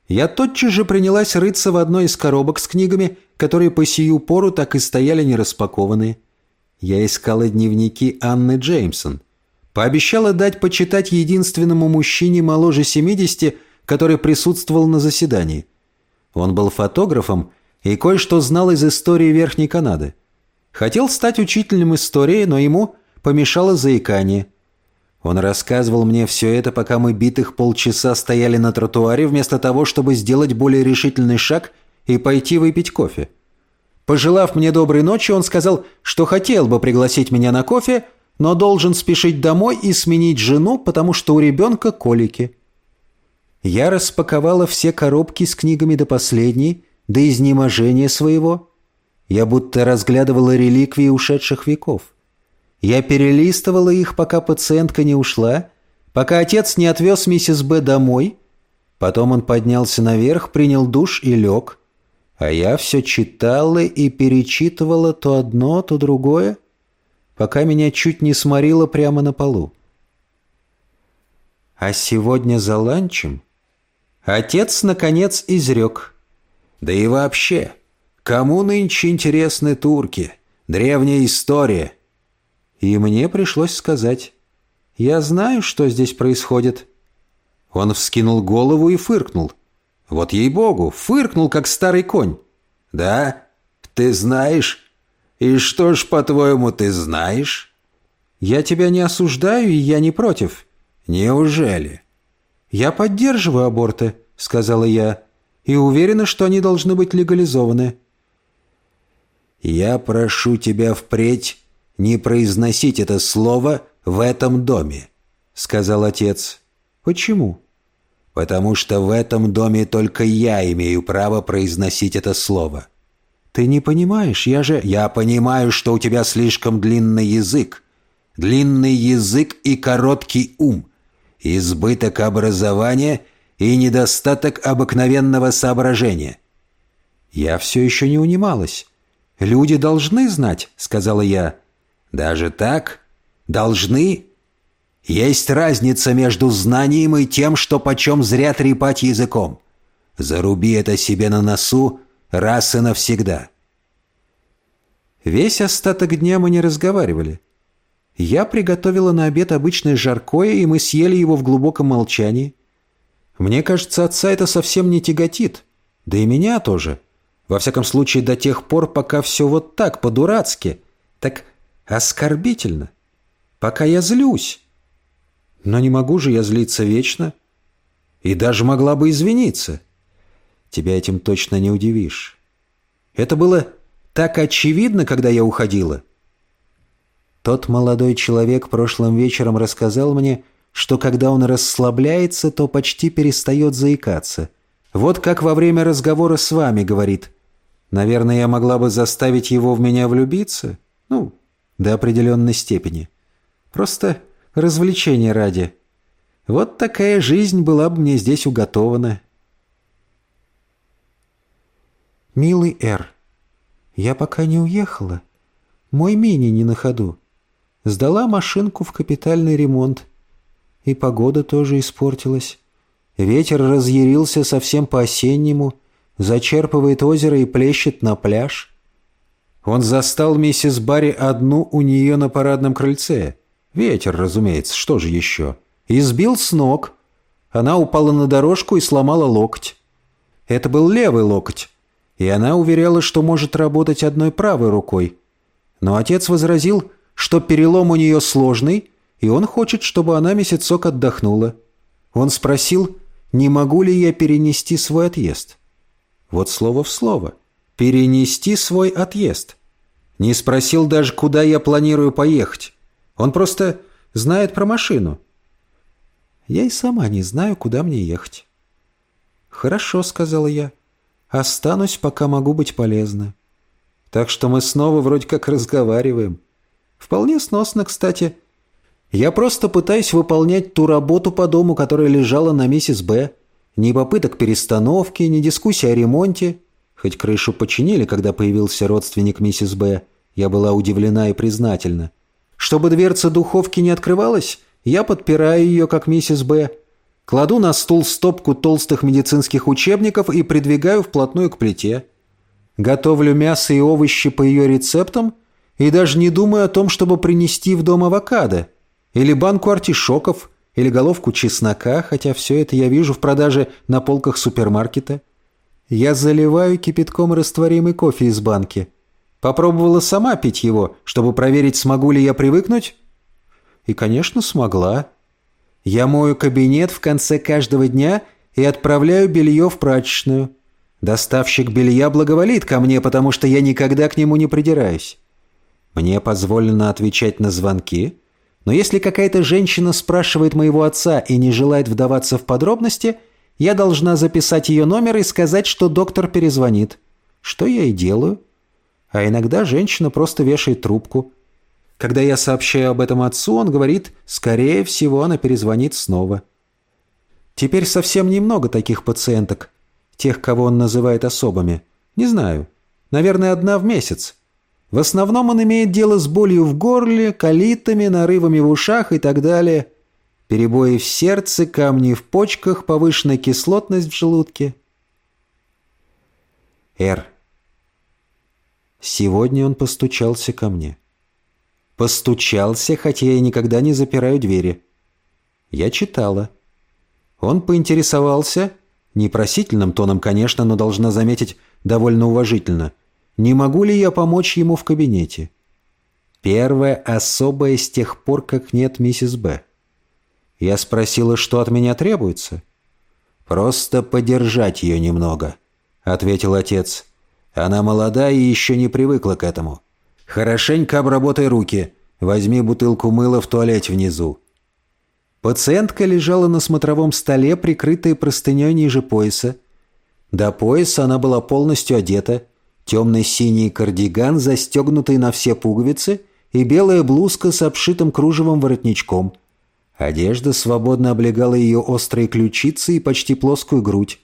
Я тотчас же принялась рыться в одной из коробок с книгами, которые по сию пору так и стояли нераспакованные. Я искала дневники Анны Джеймсон. Пообещала дать почитать единственному мужчине моложе 70, который присутствовал на заседании. Он был фотографом и кое-что знал из истории Верхней Канады. Хотел стать учителем истории, но ему помешало заикание. Он рассказывал мне все это, пока мы битых полчаса стояли на тротуаре, вместо того, чтобы сделать более решительный шаг и пойти выпить кофе. Пожелав мне доброй ночи, он сказал, что хотел бы пригласить меня на кофе, но должен спешить домой и сменить жену, потому что у ребенка колики. Я распаковала все коробки с книгами до последней, до изнеможения своего. Я будто разглядывала реликвии ушедших веков. Я перелистывала их, пока пациентка не ушла, пока отец не отвез миссис Б домой. Потом он поднялся наверх, принял душ и лег. А я все читала и перечитывала то одно, то другое, пока меня чуть не сморило прямо на полу. А сегодня за ланчем отец, наконец, изрек. Да и вообще, кому нынче интересны турки? Древняя история — и мне пришлось сказать, «Я знаю, что здесь происходит». Он вскинул голову и фыркнул. Вот ей-богу, фыркнул, как старый конь. «Да? Ты знаешь? И что ж, по-твоему, ты знаешь?» «Я тебя не осуждаю, и я не против». «Неужели?» «Я поддерживаю аборты», — сказала я, «и уверена, что они должны быть легализованы». «Я прошу тебя впредь не произносить это слово в этом доме», — сказал отец. «Почему?» «Потому что в этом доме только я имею право произносить это слово». «Ты не понимаешь, я же...» «Я понимаю, что у тебя слишком длинный язык. Длинный язык и короткий ум. Избыток образования и недостаток обыкновенного соображения». «Я все еще не унималась. Люди должны знать», — сказала я, — даже так? Должны? Есть разница между знанием и тем, что почем зря трепать языком. Заруби это себе на носу раз и навсегда. Весь остаток дня мы не разговаривали. Я приготовила на обед обычное жаркое, и мы съели его в глубоком молчании. Мне кажется, отца это совсем не тяготит. Да и меня тоже. Во всяком случае, до тех пор, пока все вот так, по-дурацки. Так Оскорбительно. Пока я злюсь. Но не могу же я злиться вечно. И даже могла бы извиниться. Тебя этим точно не удивишь. Это было так очевидно, когда я уходила. Тот молодой человек прошлым вечером рассказал мне, что когда он расслабляется, то почти перестает заикаться. Вот как во время разговора с вами, говорит. Наверное, я могла бы заставить его в меня влюбиться. Ну, до определенной степени. Просто развлечение ради. Вот такая жизнь была бы мне здесь уготована. «Милый Эр, я пока не уехала. Мой мини не на ходу. Сдала машинку в капитальный ремонт. И погода тоже испортилась. Ветер разъярился совсем по-осеннему, зачерпывает озеро и плещет на пляж. Он застал миссис Барри одну у нее на парадном крыльце. Ветер, разумеется, что же еще? И сбил с ног. Она упала на дорожку и сломала локоть. Это был левый локоть, и она уверяла, что может работать одной правой рукой. Но отец возразил, что перелом у нее сложный, и он хочет, чтобы она месяцок отдохнула. Он спросил, не могу ли я перенести свой отъезд. Вот слово в слово – перенести свой отъезд. Не спросил даже, куда я планирую поехать. Он просто знает про машину. Я и сама не знаю, куда мне ехать. «Хорошо», — сказала я. «Останусь, пока могу быть полезна». Так что мы снова вроде как разговариваем. Вполне сносно, кстати. Я просто пытаюсь выполнять ту работу по дому, которая лежала на миссис Б. Ни попыток перестановки, ни дискуссии о ремонте. Хоть крышу починили, когда появился родственник миссис Б, я была удивлена и признательна. Чтобы дверца духовки не открывалась, я подпираю ее, как миссис Б. Кладу на стул стопку толстых медицинских учебников и придвигаю вплотную к плите. Готовлю мясо и овощи по ее рецептам и даже не думаю о том, чтобы принести в дом авокадо, или банку артишоков, или головку чеснока, хотя все это я вижу в продаже на полках супермаркета. Я заливаю кипятком растворимый кофе из банки. Попробовала сама пить его, чтобы проверить, смогу ли я привыкнуть? И, конечно, смогла. Я мою кабинет в конце каждого дня и отправляю белье в прачечную. Доставщик белья благоволит ко мне, потому что я никогда к нему не придираюсь. Мне позволено отвечать на звонки, но если какая-то женщина спрашивает моего отца и не желает вдаваться в подробности, я должна записать ее номер и сказать, что доктор перезвонит. Что я и делаю. А иногда женщина просто вешает трубку. Когда я сообщаю об этом отцу, он говорит, скорее всего, она перезвонит снова. Теперь совсем немного таких пациенток, тех, кого он называет особыми. Не знаю. Наверное, одна в месяц. В основном он имеет дело с болью в горле, колитами, нарывами в ушах и так далее. Перебои в сердце, камни в почках, повышенная кислотность в желудке. Р. Сегодня он постучался ко мне. Постучался, хотя я никогда не запираю двери. Я читала. Он поинтересовался, непросительным тоном, конечно, но должна заметить, довольно уважительно – не могу ли я помочь ему в кабинете. Первое особое с тех пор, как нет миссис Б. Я спросила, что от меня требуется. «Просто подержать ее немного», — ответил отец. «Она молода и еще не привыкла к этому. Хорошенько обработай руки. Возьми бутылку мыла в туалете внизу». Пациентка лежала на смотровом столе, прикрытая простыней ниже пояса. До пояса она была полностью одета — темно-синий кардиган, застегнутый на все пуговицы, и белая блузка с обшитым кружевом воротничком. Одежда свободно облегала ее острые ключицы и почти плоскую грудь.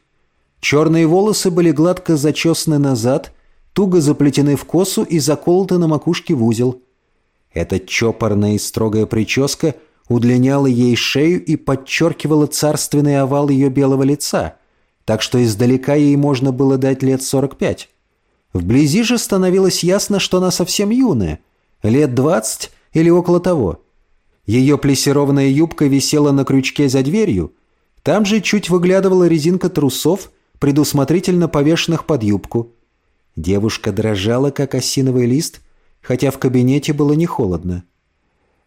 Черные волосы были гладко зачесаны назад, туго заплетены в косу и заколоты на макушке в узел. Эта чопорная и строгая прическа удлиняла ей шею и подчеркивала царственный овал ее белого лица, так что издалека ей можно было дать лет сорок пять. Вблизи же становилось ясно, что она совсем юная, лет двадцать или около того. Ее плессированная юбка висела на крючке за дверью, там же чуть выглядывала резинка трусов, предусмотрительно повешенных под юбку. Девушка дрожала, как осиновый лист, хотя в кабинете было не холодно.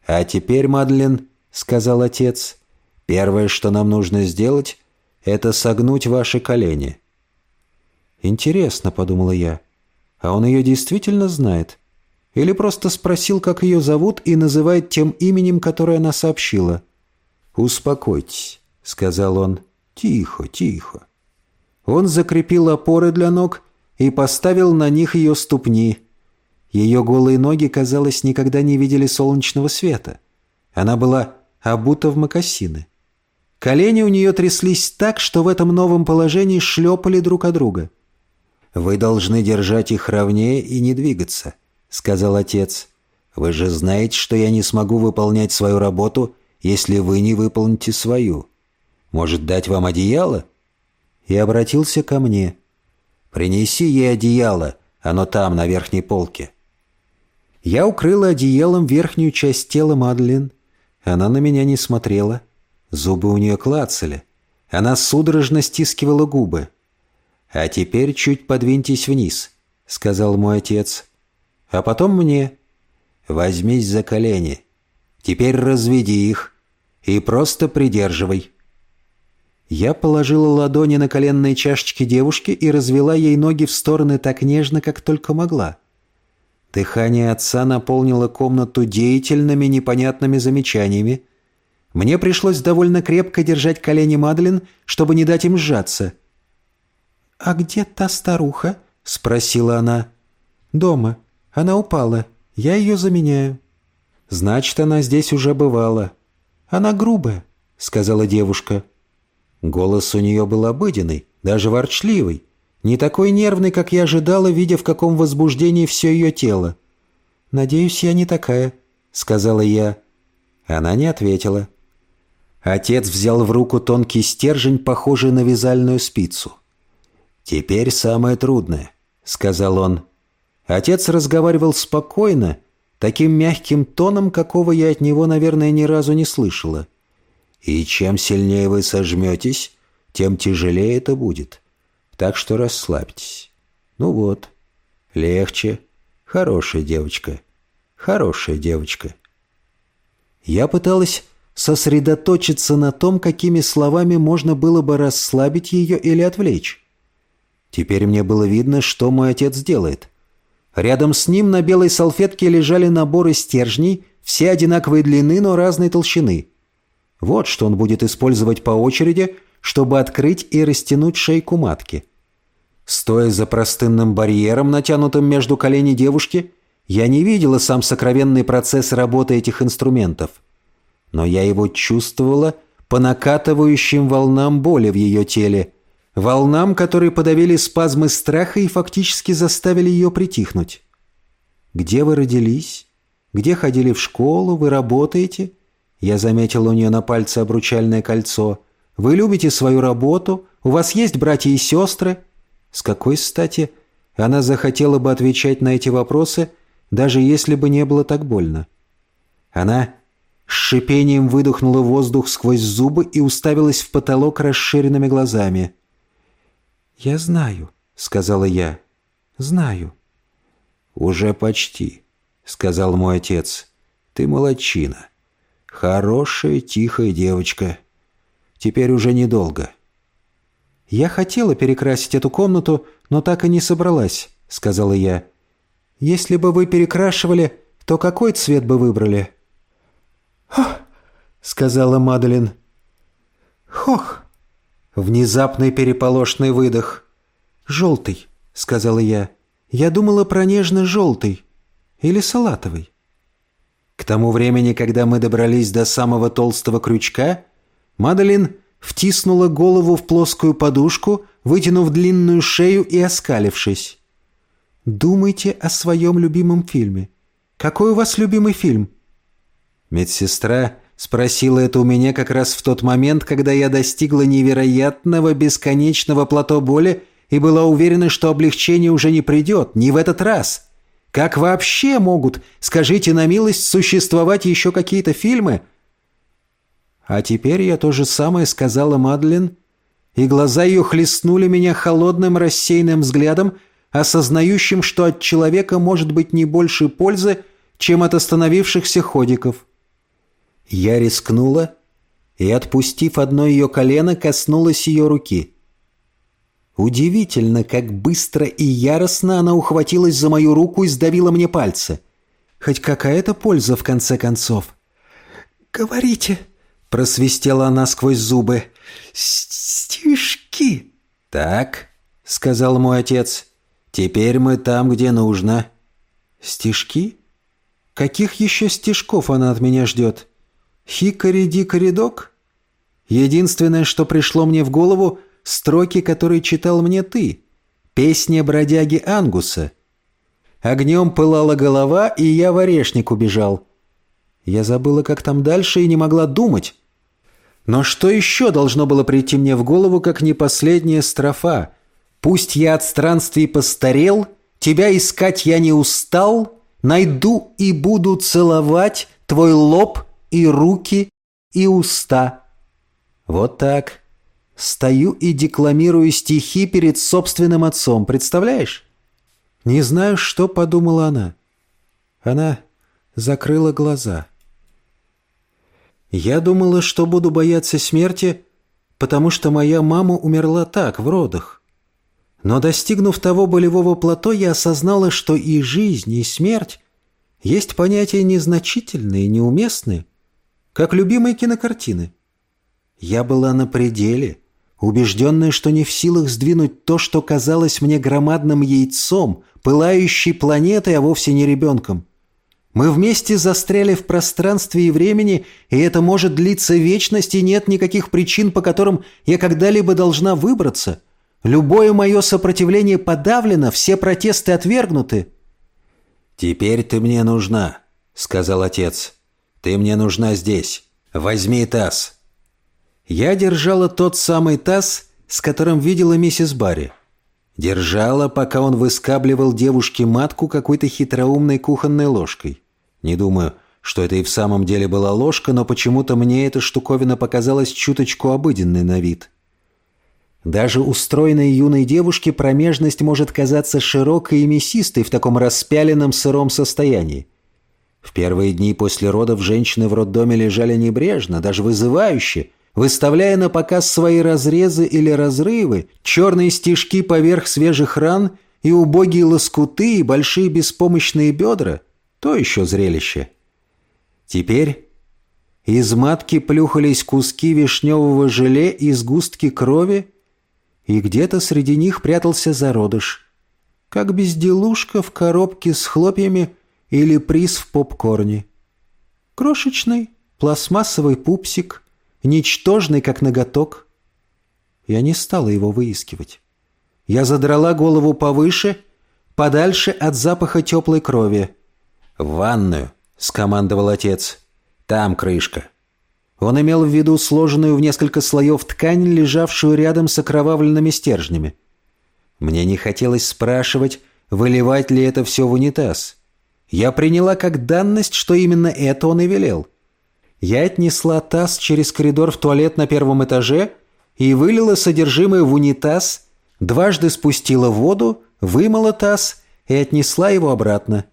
«А теперь, Мадлен», — сказал отец, — «первое, что нам нужно сделать, это согнуть ваши колени». «Интересно», — подумала я, — а он ее действительно знает? Или просто спросил, как ее зовут, и называет тем именем, которое она сообщила? «Успокойтесь», — сказал он. «Тихо, тихо». Он закрепил опоры для ног и поставил на них ее ступни. Ее голые ноги, казалось, никогда не видели солнечного света. Она была обута в мокасины. Колени у нее тряслись так, что в этом новом положении шлепали друг от друга — «Вы должны держать их ровнее и не двигаться», — сказал отец. «Вы же знаете, что я не смогу выполнять свою работу, если вы не выполните свою. Может, дать вам одеяло?» И обратился ко мне. «Принеси ей одеяло, оно там, на верхней полке». Я укрыла одеялом верхнюю часть тела Мадлен. Она на меня не смотрела. Зубы у нее клацали. Она судорожно стискивала губы. «А теперь чуть подвиньтесь вниз», — сказал мой отец. «А потом мне. Возьмись за колени. Теперь разведи их и просто придерживай». Я положила ладони на коленные чашечки девушки и развела ей ноги в стороны так нежно, как только могла. Дыхание отца наполнило комнату деятельными непонятными замечаниями. Мне пришлось довольно крепко держать колени Мадлен, чтобы не дать им сжаться — «А где та старуха?» — спросила она. «Дома. Она упала. Я ее заменяю». «Значит, она здесь уже бывала». «Она грубая», — сказала девушка. Голос у нее был обыденный, даже ворчливый. Не такой нервный, как я ожидала, видя, в каком возбуждении все ее тело. «Надеюсь, я не такая», — сказала я. Она не ответила. Отец взял в руку тонкий стержень, похожий на вязальную спицу. «Теперь самое трудное», — сказал он. Отец разговаривал спокойно, таким мягким тоном, какого я от него, наверное, ни разу не слышала. «И чем сильнее вы сожметесь, тем тяжелее это будет. Так что расслабьтесь. Ну вот, легче. Хорошая девочка, хорошая девочка». Я пыталась сосредоточиться на том, какими словами можно было бы расслабить ее или отвлечь. Теперь мне было видно, что мой отец делает. Рядом с ним на белой салфетке лежали наборы стержней, все одинаковой длины, но разной толщины. Вот что он будет использовать по очереди, чтобы открыть и растянуть шейку матки. Стоя за простынным барьером, натянутым между коленей девушки, я не видела сам сокровенный процесс работы этих инструментов. Но я его чувствовала по накатывающим волнам боли в ее теле, волнам, которые подавили спазмы страха и фактически заставили ее притихнуть. «Где вы родились? Где ходили в школу? Вы работаете?» Я заметил у нее на пальце обручальное кольцо. «Вы любите свою работу? У вас есть братья и сестры?» С какой стати она захотела бы отвечать на эти вопросы, даже если бы не было так больно? Она с шипением выдохнула воздух сквозь зубы и уставилась в потолок расширенными глазами. «Я знаю», — сказала я. «Знаю». «Уже почти», — сказал мой отец. «Ты молодчина. Хорошая, тихая девочка. Теперь уже недолго». «Я хотела перекрасить эту комнату, но так и не собралась», — сказала я. «Если бы вы перекрашивали, то какой цвет бы выбрали?» «Хох», — сказала Маделин. «Хох». Внезапный переполошный выдох. «Желтый», — сказала я. «Я думала про нежно-желтый. Или салатовый». К тому времени, когда мы добрались до самого толстого крючка, Маделин втиснула голову в плоскую подушку, вытянув длинную шею и оскалившись. «Думайте о своем любимом фильме. Какой у вас любимый фильм?» Медсестра спросила это у меня как раз в тот момент, когда я достигла невероятного бесконечного плато боли и была уверена, что облегчение уже не придет, не в этот раз. Как вообще могут, скажите на милость, существовать еще какие-то фильмы – а теперь я то же самое сказала Мадлен, и глаза ее хлестнули меня холодным рассеянным взглядом, осознающим, что от человека может быть не больше пользы, чем от остановившихся ходиков. Я рискнула и, отпустив одно ее колено, коснулась ее руки. Удивительно, как быстро и яростно она ухватилась за мою руку и сдавила мне пальцы. Хоть какая-то польза, в конце концов. «Говорите», Просвистела она сквозь зубы. «Стишки!» «Так», — сказал мой отец. «Теперь мы там, где нужно». «Стишки? Каких еще стишков она от меня ждет? Хикари-дикари-док?» Единственное, что пришло мне в голову, строки, которые читал мне ты. Песня бродяги Ангуса. Огнем пылала голова, и я в орешник убежал. Я забыла, как там дальше, и не могла думать. Но что еще должно было прийти мне в голову, как не последняя строфа? «Пусть я от странствий постарел, тебя искать я не устал, найду и буду целовать твой лоб и руки и уста». Вот так. Стою и декламирую стихи перед собственным отцом, представляешь? Не знаю, что подумала она. Она закрыла глаза. Я думала, что буду бояться смерти, потому что моя мама умерла так, в родах. Но достигнув того болевого плато, я осознала, что и жизнь, и смерть есть понятия незначительные, неуместные, как любимые кинокартины. Я была на пределе, убежденная, что не в силах сдвинуть то, что казалось мне громадным яйцом, пылающей планетой, а вовсе не ребенком. Мы вместе застряли в пространстве и времени, и это может длиться вечность, и нет никаких причин, по которым я когда-либо должна выбраться. Любое мое сопротивление подавлено, все протесты отвергнуты».
«Теперь ты мне нужна», — сказал отец. «Ты мне нужна здесь. Возьми таз».
Я держала тот самый таз, с которым видела миссис Барри. Держала, пока он выскабливал девушке матку какой-то хитроумной кухонной ложкой. Не думаю, что это и в самом деле была ложка, но почему-то мне эта штуковина показалась чуточку обыденной на вид. Даже у стройной юной девушки промежность может казаться широкой и мясистой в таком распяленном сыром состоянии. В первые дни после родов женщины в роддоме лежали небрежно, даже вызывающе, выставляя на показ свои разрезы или разрывы, черные стежки поверх свежих ран и убогие лоскуты и большие беспомощные бедра – то еще зрелище. Теперь из матки плюхались куски вишневого желе и сгустки крови, и где-то среди них прятался зародыш, как безделушка в коробке с хлопьями или приз в попкорне. Крошечный пластмассовый пупсик, ничтожный, как ноготок. Я не стала его выискивать. Я задрала голову повыше, подальше от запаха теплой крови. «В ванную», — скомандовал отец. Там крышка». Он имел в виду сложенную в несколько слоев ткань, лежавшую рядом с окровавленными стержнями. Мне не хотелось спрашивать, выливать ли это все в унитаз. Я приняла как данность, что именно это он и велел. Я отнесла таз через коридор в туалет на первом этаже и вылила содержимое в унитаз, дважды спустила воду, вымыла таз и отнесла его обратно.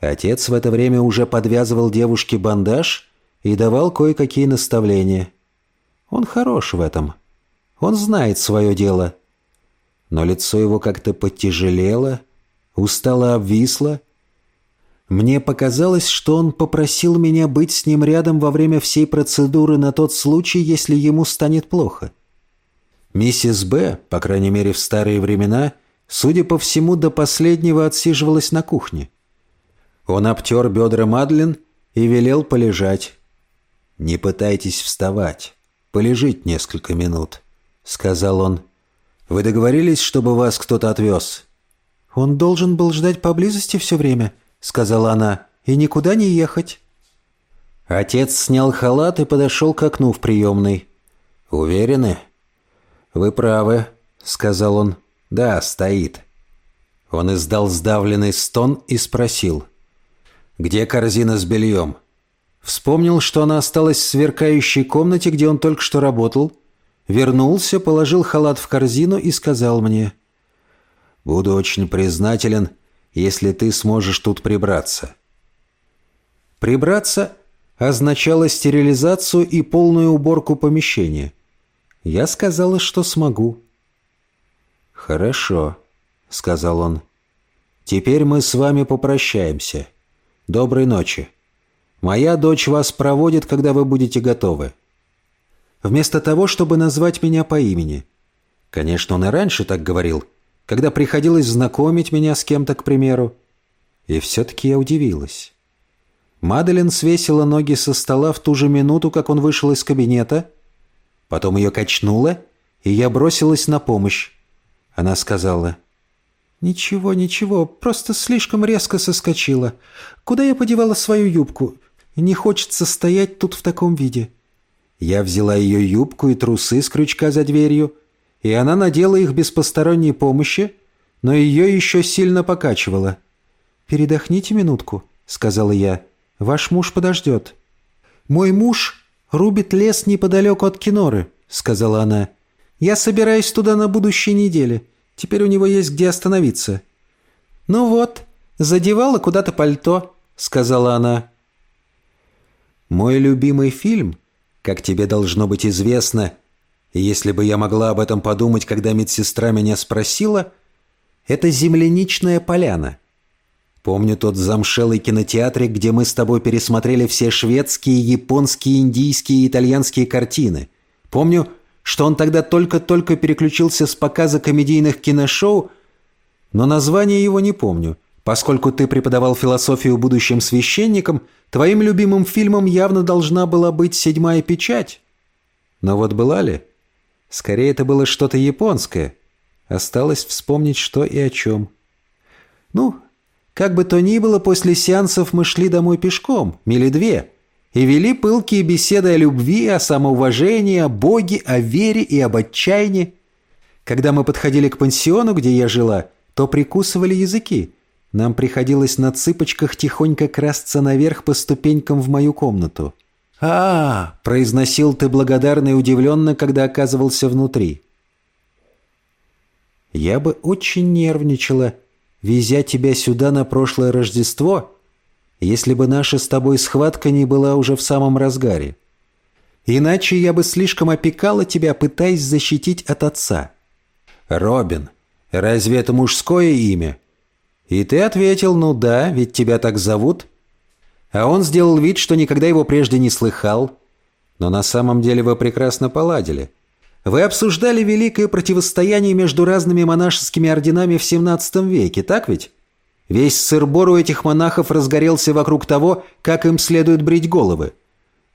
Отец в это время уже подвязывал девушке бандаж и давал кое-какие наставления. Он хорош в этом. Он знает свое дело. Но лицо его как-то потяжелело, устало обвисло. Мне показалось, что он попросил меня быть с ним рядом во время всей процедуры на тот случай, если ему станет плохо. Миссис Б, по крайней мере в старые времена, судя по всему, до последнего отсиживалась на кухне. Он обтер бедра Мадлен и велел полежать. «Не пытайтесь вставать. Полежить несколько минут», — сказал он. «Вы договорились, чтобы вас кто-то отвез?»
«Он должен был ждать поблизости все время», — сказала она, — «и никуда не ехать».
Отец снял халат и подошел к окну в приемной. «Уверены?» «Вы правы», — сказал он. «Да, стоит». Он издал сдавленный стон и спросил — «Где корзина с бельем?» Вспомнил, что она осталась в сверкающей комнате, где он только что работал. Вернулся, положил халат в корзину и сказал мне. «Буду очень признателен, если ты сможешь тут прибраться». Прибраться означало стерилизацию и полную уборку помещения. Я сказала, что смогу. «Хорошо», — сказал он. «Теперь мы с вами попрощаемся». Доброй ночи. Моя дочь вас проводит, когда вы будете готовы». Вместо того, чтобы назвать меня по имени. Конечно, он и раньше так говорил, когда приходилось знакомить меня с кем-то, к примеру. И все-таки я удивилась. Маделин свесила ноги со стола в ту же минуту, как он вышел из кабинета. Потом ее качнуло, и я бросилась на помощь. Она сказала, «Ничего, ничего, просто слишком резко соскочила. Куда я подевала свою юбку? Не хочется стоять тут в таком виде». Я взяла ее юбку и трусы с крючка за дверью, и она надела их без посторонней помощи, но ее еще сильно покачивала. «Передохните минутку», — сказала я. «Ваш муж подождет». «Мой муж рубит лес неподалеку от Киноры», — сказала она. «Я собираюсь туда на будущей неделе». Теперь у него есть где остановиться». «Ну вот, задевала куда-то пальто», — сказала она. «Мой любимый фильм, как тебе должно быть известно, если бы я могла об этом подумать, когда медсестра меня спросила, это «Земляничная поляна». Помню тот замшелый кинотеатрик, где мы с тобой пересмотрели все шведские, японские, индийские и итальянские картины. Помню что он тогда только-только переключился с показа комедийных киношоу, но название его не помню. Поскольку ты преподавал философию будущим священникам, твоим любимым фильмом явно должна была быть «Седьмая печать». Но вот была ли? Скорее, это было что-то японское. Осталось вспомнить, что и о чем. Ну, как бы то ни было, после сеансов мы шли домой пешком, мили две – и вели пылкие беседы о любви, о самоуважении, о Боге, о вере и об отчаянии. Когда мы подходили к пансиону, где я жила, то прикусывали языки. Нам приходилось на цыпочках тихонько красться наверх по ступенькам в мою комнату. А, -а, -а произносил ты благодарно и удивленно, когда оказывался внутри. Я бы очень нервничала, везя тебя сюда на прошлое Рождество, если бы наша с тобой схватка не была уже в самом разгаре. Иначе я бы слишком опекала тебя, пытаясь защитить от отца. Робин, разве это мужское имя? И ты ответил, ну да, ведь тебя так зовут. А он сделал вид, что никогда его прежде не слыхал. Но на самом деле вы прекрасно поладили. Вы обсуждали великое противостояние между разными монашескими орденами в 17 веке, так ведь? Весь сырбор у этих монахов разгорелся вокруг того, как им следует брить головы.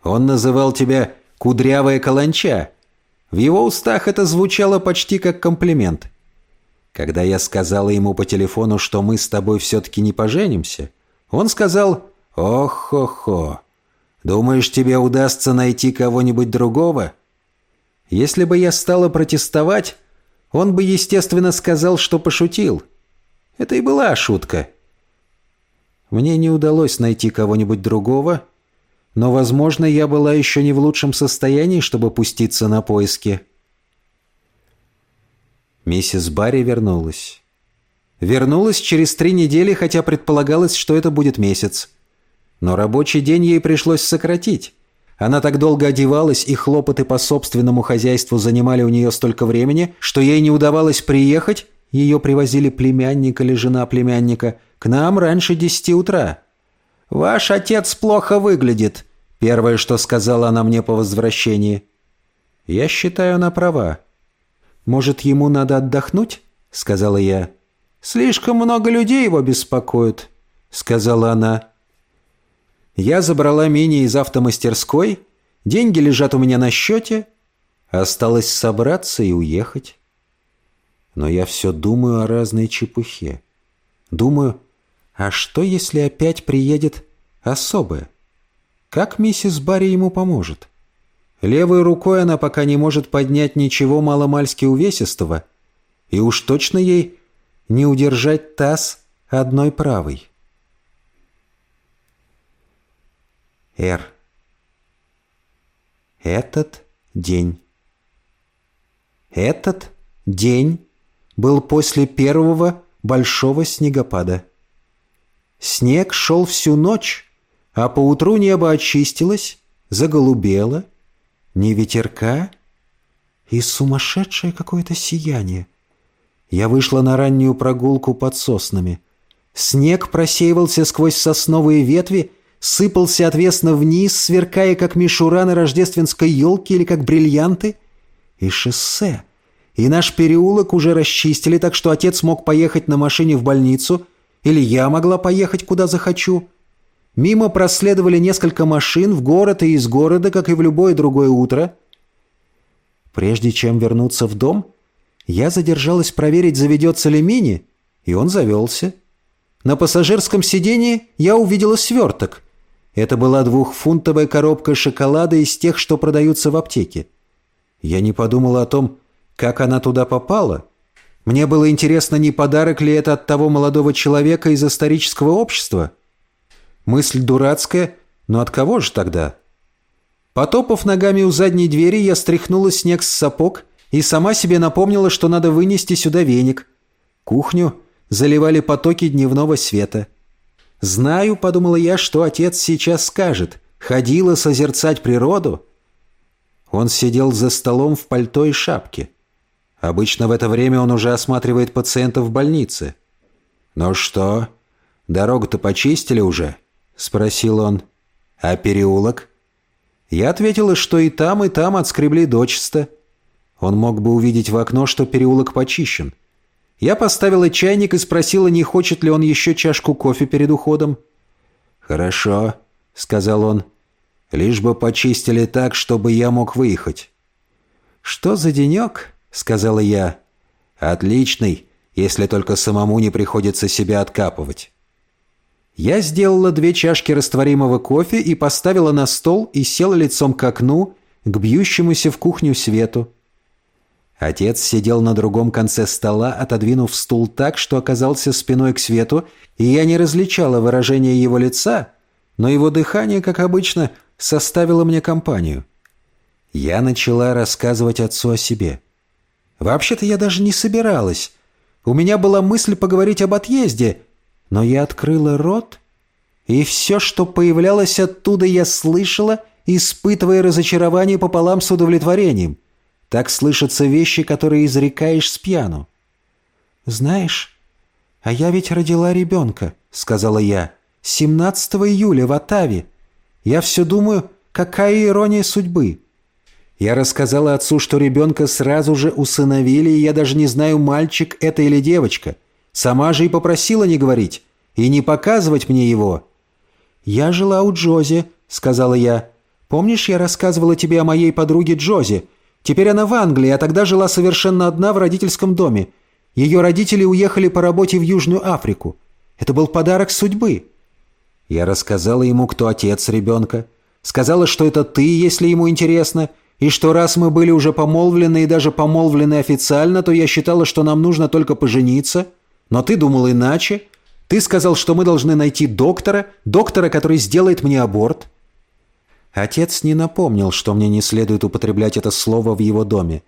Он называл тебя «кудрявая каланча». В его устах это звучало почти как комплимент. Когда я сказала ему по телефону, что мы с тобой все-таки не поженимся, он сказал «Ох-хо-хо, думаешь, тебе удастся найти кого-нибудь другого?» Если бы я стала протестовать, он бы, естественно, сказал, что пошутил. Это и была шутка. Мне не удалось найти кого-нибудь другого, но, возможно, я была еще не в лучшем состоянии, чтобы пуститься на поиски. Миссис Барри вернулась. Вернулась через три недели, хотя предполагалось, что это будет месяц. Но рабочий день ей пришлось сократить. Она так долго одевалась, и хлопоты по собственному хозяйству занимали у нее столько времени, что ей не удавалось приехать, ее привозили племянник или жена племянника, к нам раньше десяти утра. «Ваш отец плохо выглядит», — первое, что сказала она мне по возвращении. «Я считаю, она права. Может, ему надо отдохнуть?» — сказала я. «Слишком много людей его беспокоит», — сказала она. Я забрала мини из автомастерской, деньги лежат у меня на счете, осталось собраться и уехать. Но я все думаю о разной чепухе. Думаю, а что, если опять приедет особая? Как миссис Барри ему поможет? Левой рукой она пока не может поднять ничего маломальски увесистого, и уж точно ей не удержать таз одной правой. Р. Этот день. Этот день был после первого большого снегопада. Снег шел всю ночь, а поутру небо очистилось, заголубело, не ветерка и сумасшедшее какое-то сияние. Я вышла на раннюю прогулку под соснами. Снег просеивался сквозь сосновые ветви сыпался отвесно вниз, сверкая, как мишура на рождественской елке или как бриллианты. И шоссе, и наш переулок уже расчистили, так что отец мог поехать на машине в больницу, или я могла поехать, куда захочу. Мимо проследовали несколько машин в город и из города, как и в любое другое утро. Прежде чем вернуться в дом, я задержалась проверить, заведется ли мини, и он завелся. На пассажирском сидении я увидела сверток — это была двухфунтовая коробка шоколада из тех, что продаются в аптеке. Я не подумала о том, как она туда попала. Мне было интересно, не подарок ли это от того молодого человека из исторического общества. Мысль дурацкая, но от кого же тогда? Потопав ногами у задней двери, я стряхнула снег с сапог и сама себе напомнила, что надо вынести сюда веник. Кухню заливали потоки дневного света. «Знаю», — подумала я, — «что отец сейчас скажет. Ходила созерцать природу». Он сидел за столом в пальто и шапке. Обычно в это время он уже осматривает пациентов в больнице. «Ну что, дорогу-то почистили уже?» — спросил он. «А переулок?» Я ответила, что и там, и там отскребли дочисто. Он мог бы увидеть в окно, что переулок почищен. Я поставила чайник и спросила, не хочет ли он еще чашку кофе перед уходом. «Хорошо», — сказал он, — «лишь бы почистили так, чтобы я мог выехать». «Что за денек?» — сказала я. «Отличный, если только самому не приходится себя откапывать». Я сделала две чашки растворимого кофе и поставила на стол и села лицом к окну, к бьющемуся в кухню свету. Отец сидел на другом конце стола, отодвинув стул так, что оказался спиной к свету, и я не различала выражения его лица, но его дыхание, как обычно, составило мне компанию. Я начала рассказывать отцу о себе. Вообще-то я даже не собиралась. У меня была мысль поговорить об отъезде, но я открыла рот, И все, что появлялось оттуда, я слышала, испытывая разочарование пополам с удовлетворением. Так слышатся вещи, которые изрекаешь с пьяну. «Знаешь, а я ведь родила ребенка», — сказала я, — «17 июля в Атаве. Я все думаю, какая ирония судьбы». Я рассказала отцу, что ребенка сразу же усыновили, и я даже не знаю, мальчик это или девочка. Сама же и попросила не говорить и не показывать мне его. «Я жила у Джози», — сказала я. «Помнишь, я рассказывала тебе о моей подруге Джози? Теперь она в Англии, а тогда жила совершенно одна в родительском доме. Ее родители уехали по работе в Южную Африку. Это был подарок судьбы». Я рассказала ему, кто отец ребенка. Сказала, что это ты, если ему интересно, и что раз мы были уже помолвлены и даже помолвлены официально, то я считала, что нам нужно только пожениться. Но ты думал иначе. Ты сказал, что мы должны найти доктора, доктора, который сделает мне аборт. Отец не напомнил, что мне не следует употреблять это слово в его доме.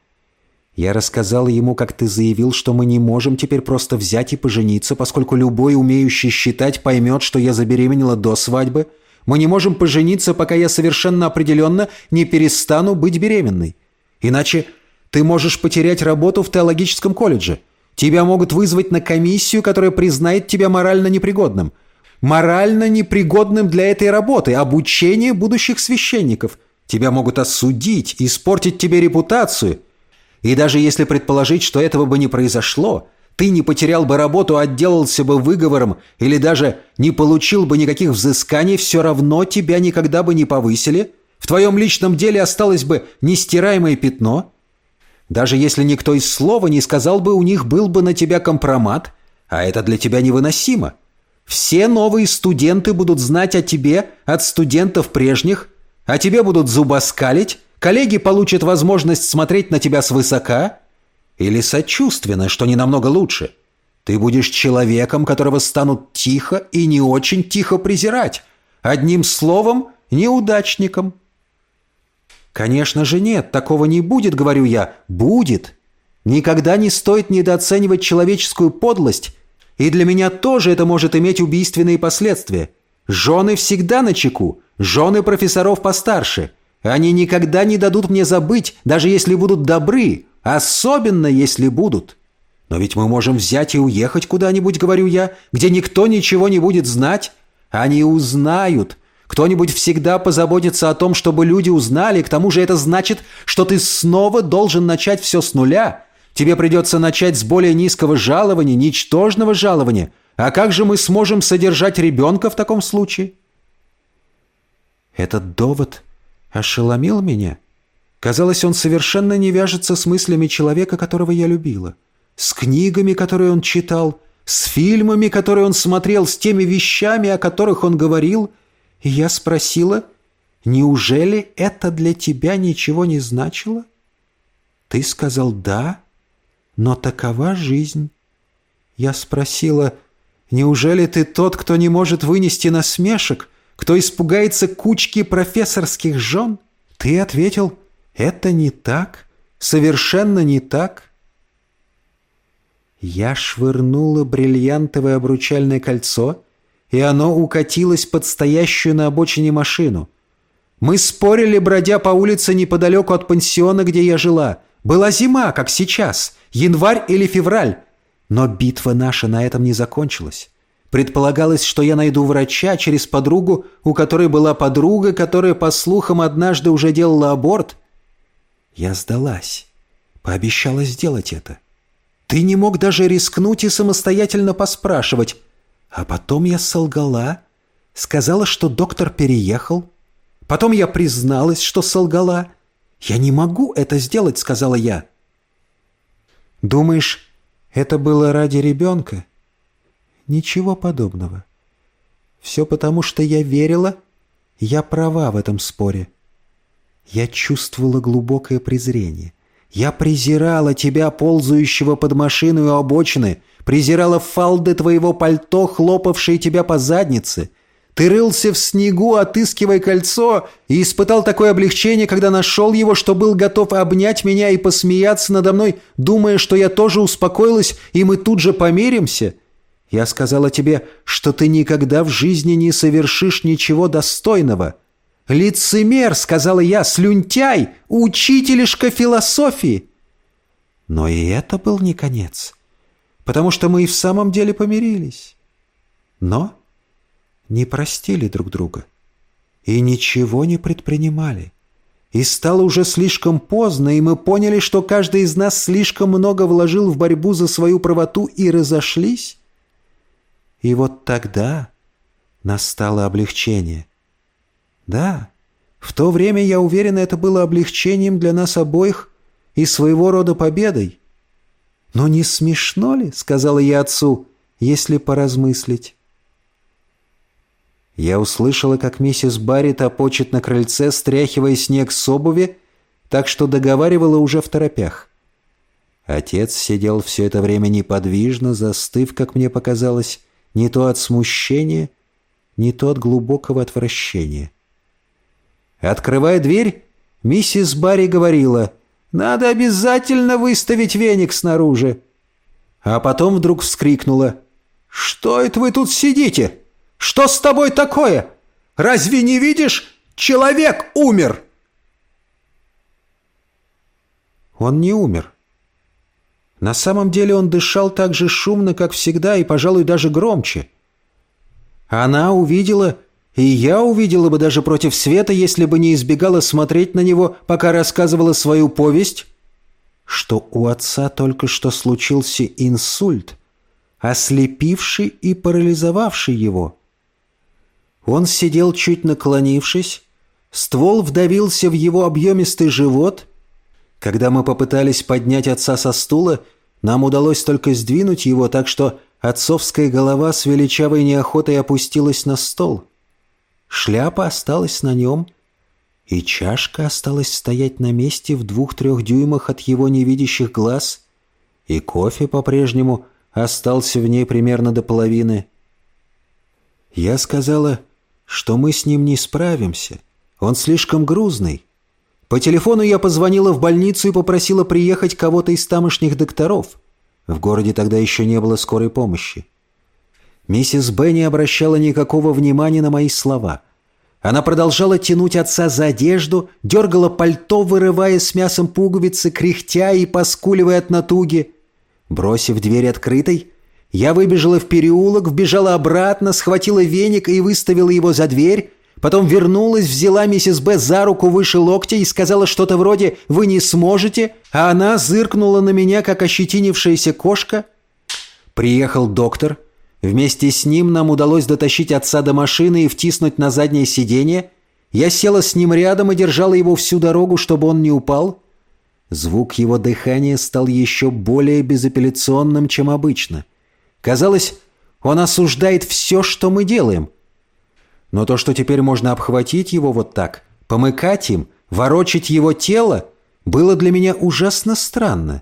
Я рассказал ему, как ты заявил, что мы не можем теперь просто взять и пожениться, поскольку любой, умеющий считать, поймет, что я забеременела до свадьбы. Мы не можем пожениться, пока я совершенно определенно не перестану быть беременной. Иначе ты можешь потерять работу в теологическом колледже. Тебя могут вызвать на комиссию, которая признает тебя морально непригодным. Морально непригодным для этой работы, обучения будущих священников. Тебя могут осудить, испортить тебе репутацию – и даже если предположить, что этого бы не произошло, ты не потерял бы работу, отделался бы выговором или даже не получил бы никаких взысканий, все равно тебя никогда бы не повысили. В твоем личном деле осталось бы нестираемое пятно. Даже если никто из слова не сказал бы, у них был бы на тебя компромат, а это для тебя невыносимо. Все новые студенты будут знать о тебе от студентов прежних, а тебе будут зубоскалить, Коллеги получат возможность смотреть на тебя свысока или сочувственно, что не намного лучше. Ты будешь человеком, которого станут тихо и не очень тихо презирать. Одним словом, неудачником. Конечно же нет, такого не будет, говорю я. Будет. Никогда не стоит недооценивать человеческую подлость, и для меня тоже это может иметь убийственные последствия. Жены всегда на чеку, жены профессоров постарше – они никогда не дадут мне забыть, даже если будут добры, особенно если будут. Но ведь мы можем взять и уехать куда-нибудь, говорю я, где никто ничего не будет знать. Они узнают. Кто-нибудь всегда позаботится о том, чтобы люди узнали. К тому же это значит, что ты снова должен начать все с нуля. Тебе придется начать с более низкого жалования, ничтожного жалования. А как же мы сможем содержать ребенка в таком случае? Этот довод ошеломил меня. Казалось, он совершенно не вяжется с мыслями человека, которого я любила. С книгами, которые он читал, с фильмами, которые он смотрел, с теми вещами, о которых он говорил. И я спросила, неужели это для тебя ничего не значило? Ты сказал «да», но такова жизнь. Я спросила, неужели ты тот, кто не может вынести насмешек, кто испугается кучки профессорских жен? Ты ответил, это не так, совершенно не так. Я швырнула бриллиантовое обручальное кольцо, и оно укатилось под стоящую на обочине машину. Мы спорили, бродя по улице неподалеку от пансиона, где я жила. Была зима, как сейчас, январь или февраль. Но битва наша на этом не закончилась. Предполагалось, что я найду врача через подругу, у которой была подруга, которая, по слухам, однажды уже делала аборт. Я сдалась. Пообещала сделать это. Ты не мог даже рискнуть и самостоятельно поспрашивать. А потом я солгала. Сказала, что доктор переехал. Потом я призналась, что солгала. «Я не могу это сделать», — сказала я. «Думаешь, это было ради ребенка?» Ничего подобного. Все потому, что я верила, я права в этом споре. Я чувствовала глубокое презрение. Я презирала тебя, ползающего под машиной у обочины, презирала фалды твоего пальто, хлопавшие тебя по заднице. Ты рылся в снегу, отыскивая кольцо, и испытал такое облегчение, когда нашел его, что был готов обнять меня и посмеяться надо мной, думая, что я тоже успокоилась, и мы тут же помиримся — Я сказала тебе, что ты никогда в жизни не совершишь ничего достойного. Лицемер, сказала я, слюнтяй, учителишка философии. Но и это был не конец, потому что мы и в самом деле помирились. Но не простили друг друга и ничего не предпринимали. И стало уже слишком поздно, и мы поняли, что каждый из нас слишком много вложил в борьбу за свою правоту и разошлись. И вот тогда настало облегчение. Да, в то время, я уверена, это было облегчением для нас обоих и своего рода победой. «Но не смешно ли, — сказала я отцу, — если поразмыслить?» Я услышала, как миссис Барри топочет на крыльце, стряхивая снег с обуви, так что договаривала уже в торопях. Отец сидел все это время неподвижно, застыв, как мне показалось, не то от смущения, не то от глубокого отвращения. Открывая дверь, миссис Барри говорила, «Надо обязательно выставить веник снаружи». А потом вдруг вскрикнула, «Что это вы тут сидите?» Что с тобой такое? Разве не видишь? Человек умер!» Он не умер. На самом деле он дышал так же шумно, как всегда, и, пожалуй, даже громче. Она увидела, и я увидела бы даже против света, если бы не избегала смотреть на него, пока рассказывала свою повесть, что у отца только что случился инсульт, ослепивший и парализовавший его. Он сидел чуть наклонившись, ствол вдавился в его объемистый живот. Когда мы попытались поднять отца со стула, нам удалось только сдвинуть его, так что отцовская голова с величавой неохотой опустилась на стол. Шляпа осталась на нем, и чашка осталась стоять на месте в двух-трех дюймах от его невидящих глаз, и кофе по-прежнему остался в ней примерно до половины. Я сказала что мы с ним не справимся. Он слишком грузный. По телефону я позвонила в больницу и попросила приехать кого-то из тамошних докторов. В городе тогда еще не было скорой помощи. Миссис Б не обращала никакого внимания на мои слова. Она продолжала тянуть отца за одежду, дергала пальто, вырывая с мясом пуговицы, кряхтя и поскуливая от натуги. Бросив дверь открытой, я выбежала в переулок, вбежала обратно, схватила веник и выставила его за дверь. Потом вернулась, взяла миссис Б за руку выше локтя и сказала что-то вроде «Вы не сможете», а она зыркнула на меня, как ощетинившаяся кошка. Приехал доктор. Вместе с ним нам удалось дотащить отца до машины и втиснуть на заднее сиденье. Я села с ним рядом и держала его всю дорогу, чтобы он не упал. Звук его дыхания стал еще более безапелляционным, чем обычно – Казалось, он осуждает все, что мы делаем. Но то, что теперь можно обхватить его вот так, помыкать им, ворочать его тело, было для меня ужасно странно.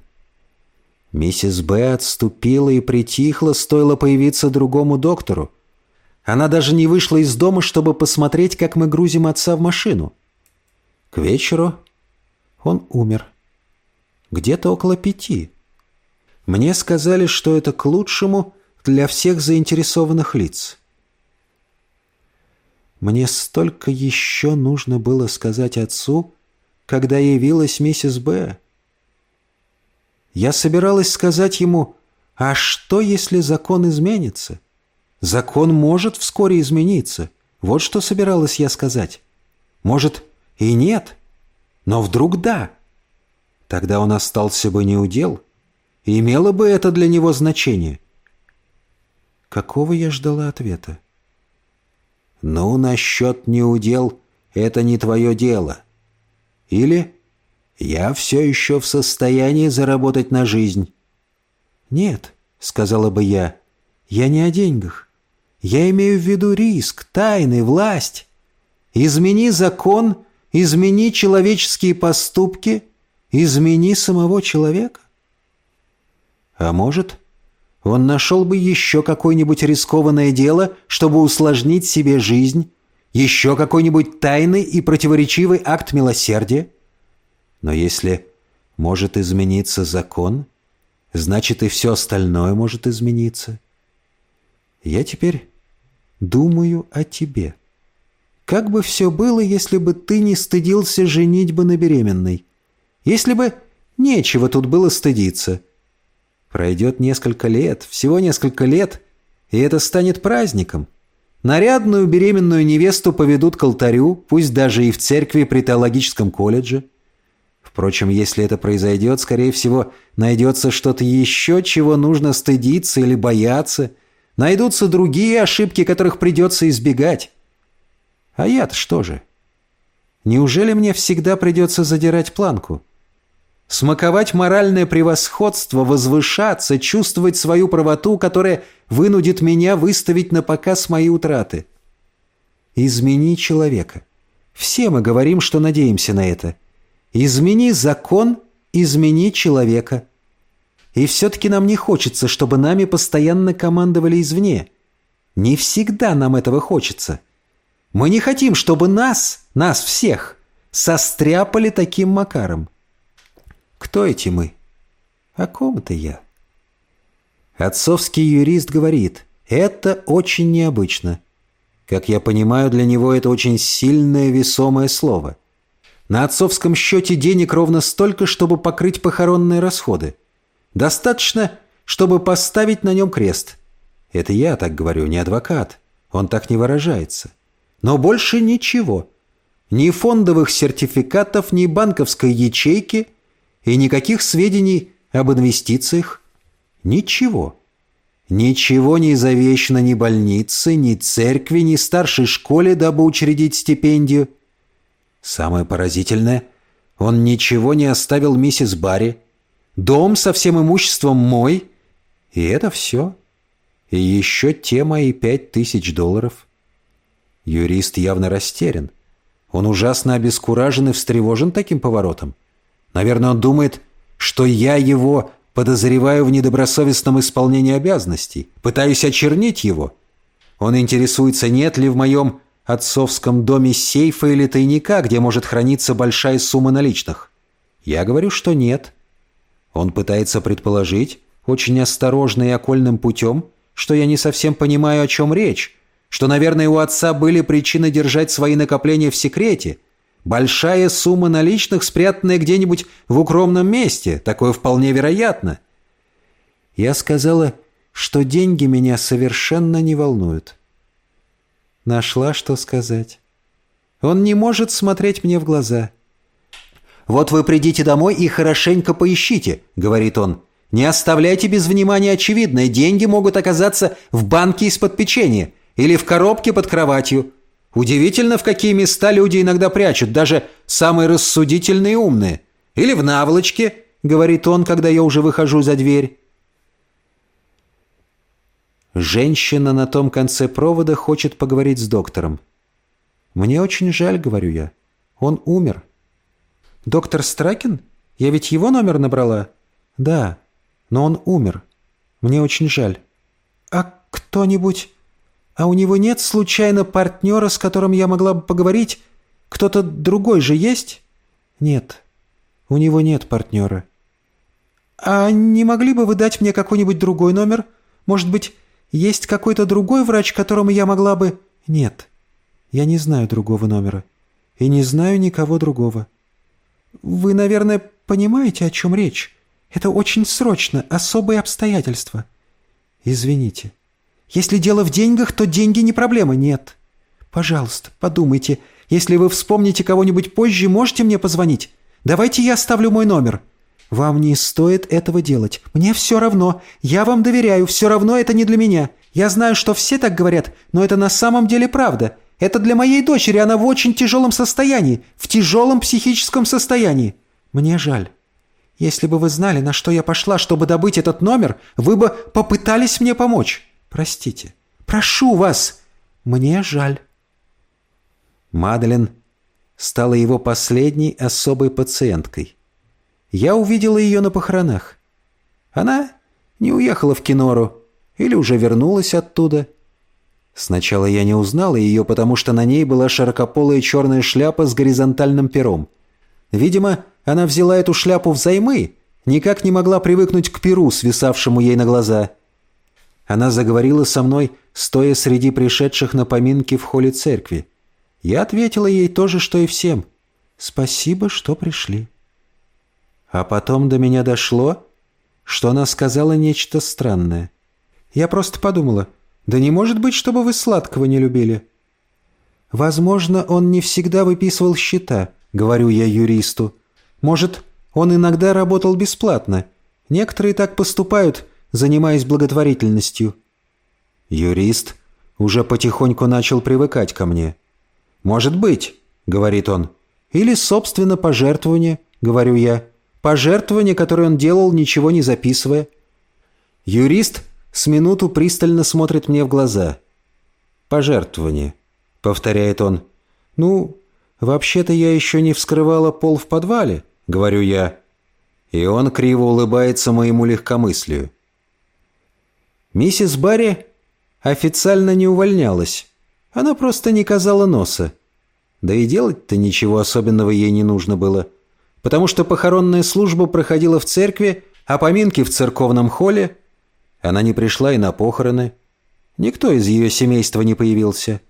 Миссис Б. отступила и притихла, стоило появиться другому доктору. Она даже не вышла из дома, чтобы посмотреть, как мы грузим отца в машину. К вечеру он умер. Где-то около пяти. Мне сказали, что это к лучшему для всех заинтересованных лиц. Мне столько еще нужно было сказать отцу, когда явилась миссис Б. Я собиралась сказать ему, а что, если закон изменится? Закон может вскоре измениться. Вот что собиралась я сказать. Может, и нет, но вдруг да. Тогда он остался бы неудел, и имело бы это для него значение. Какого я ждала ответа? «Ну, насчет неудел — это не твое дело». Или «Я все еще в состоянии заработать на жизнь». «Нет», — сказала бы я, — «я не о деньгах. Я имею в виду риск, тайны, власть. Измени закон, измени человеческие поступки, измени самого человека». А может, он нашел бы еще какое-нибудь рискованное дело, чтобы усложнить себе жизнь, еще какой-нибудь тайный и противоречивый акт милосердия. Но если может измениться закон, значит и все остальное может измениться. Я теперь думаю о тебе. Как бы все было, если бы ты не стыдился женить бы на беременной? Если бы нечего тут было стыдиться. Пройдет несколько лет, всего несколько лет, и это станет праздником. Нарядную беременную невесту поведут к алтарю, пусть даже и в церкви при теологическом колледже. Впрочем, если это произойдет, скорее всего, найдется что-то еще, чего нужно стыдиться или бояться. Найдутся другие ошибки, которых придется избегать. А я-то что же? Неужели мне всегда придется задирать планку? Смаковать моральное превосходство, возвышаться, чувствовать свою правоту, которая вынудит меня выставить на показ мои утраты. Измени человека. Все мы говорим, что надеемся на это. Измени закон, измени человека. И все-таки нам не хочется, чтобы нами постоянно командовали извне. Не всегда нам этого хочется. Мы не хотим, чтобы нас, нас всех, состряпали таким макаром. Кто эти мы? О ком это я? Отцовский юрист говорит, это очень необычно. Как я понимаю, для него это очень сильное весомое слово. На отцовском счете денег ровно столько, чтобы покрыть похоронные расходы. Достаточно, чтобы поставить на нем крест. Это я так говорю, не адвокат. Он так не выражается. Но больше ничего. Ни фондовых сертификатов, ни банковской ячейки и никаких сведений об инвестициях. Ничего. Ничего не завещано ни больнице, ни церкви, ни старшей школе, дабы учредить стипендию. Самое поразительное, он ничего не оставил миссис Барри. Дом со всем имуществом мой. И это все. И еще те мои пять тысяч долларов. Юрист явно растерян. Он ужасно обескуражен и встревожен таким поворотом. Наверное, он думает, что я его подозреваю в недобросовестном исполнении обязанностей, пытаюсь очернить его. Он интересуется, нет ли в моем отцовском доме сейфа или тайника, где может храниться большая сумма наличных. Я говорю, что нет. Он пытается предположить, очень осторожно и окольным путем, что я не совсем понимаю, о чем речь, что, наверное, у отца были причины держать свои накопления в секрете. Большая сумма наличных, спрятанная где-нибудь в укромном месте. Такое вполне вероятно. Я сказала, что деньги меня совершенно не волнуют. Нашла, что сказать. Он не может смотреть мне в глаза. «Вот вы придите домой и хорошенько поищите», — говорит он. «Не оставляйте без внимания очевидное. Деньги могут оказаться в банке из-под печенья или в коробке под кроватью. Удивительно, в какие места люди иногда прячут, даже самые рассудительные и умные. Или в наволочке, говорит он, когда я уже выхожу за дверь. Женщина на том конце провода хочет поговорить с доктором. «Мне очень жаль», — говорю я. «Он умер». «Доктор Стракин? Я ведь его номер набрала?» «Да, но он умер. Мне очень жаль». «А кто-нибудь...» А у него нет случайно партнера, с которым я могла бы поговорить? Кто-то другой же есть? Нет, у него нет партнера. А не могли бы вы дать мне какой-нибудь другой номер? Может быть, есть какой-то другой врач, которому я могла бы... Нет, я не знаю другого номера. И не знаю никого другого. Вы, наверное, понимаете, о чем речь? Это очень срочно, особые обстоятельства. Извините. Если дело в деньгах, то деньги не проблема, нет. Пожалуйста, подумайте. Если вы вспомните кого-нибудь позже, можете мне позвонить? Давайте я оставлю мой номер. Вам не стоит этого делать. Мне все равно. Я вам доверяю. Все равно это не для меня. Я знаю, что все так говорят, но это на самом деле правда. Это для моей дочери. Она в очень тяжелом состоянии. В тяжелом психическом состоянии. Мне жаль. Если бы вы знали, на что я пошла, чтобы добыть этот номер, вы бы попытались мне помочь. Простите. Прошу вас. Мне жаль. Мадлен стала его последней особой пациенткой. Я увидела ее на похоронах. Она не уехала в Кинору или уже вернулась оттуда. Сначала я не узнала ее, потому что на ней была широкополая черная шляпа с горизонтальным пером. Видимо, она взяла эту шляпу взаймы, никак не могла привыкнуть к перу, свисавшему ей на глаза – Она заговорила со мной, стоя среди пришедших на поминки в холле церкви. Я ответила ей то же, что и всем. «Спасибо, что пришли». А потом до меня дошло, что она сказала нечто странное. Я просто подумала, да не может быть, чтобы вы сладкого не любили. Возможно, он не всегда выписывал счета, говорю я юристу. Может, он иногда работал бесплатно. Некоторые так поступают, занимаясь благотворительностью. Юрист уже потихоньку начал привыкать ко мне. «Может быть», — говорит он. «Или, собственно, пожертвование», — говорю я. Пожертвование, которое он делал, ничего не записывая. Юрист с минуту пристально смотрит мне в глаза. «Пожертвование», — повторяет он. «Ну, вообще-то я еще не вскрывала пол в подвале», — говорю я. И он криво улыбается моему легкомыслию. Миссис Барри официально не увольнялась. Она просто не казала носа. Да и делать-то ничего особенного ей не нужно было — потому что похоронная служба проходила в церкви, а поминки в церковном холле. Она не пришла и на похороны. Никто из ее семейства не появился.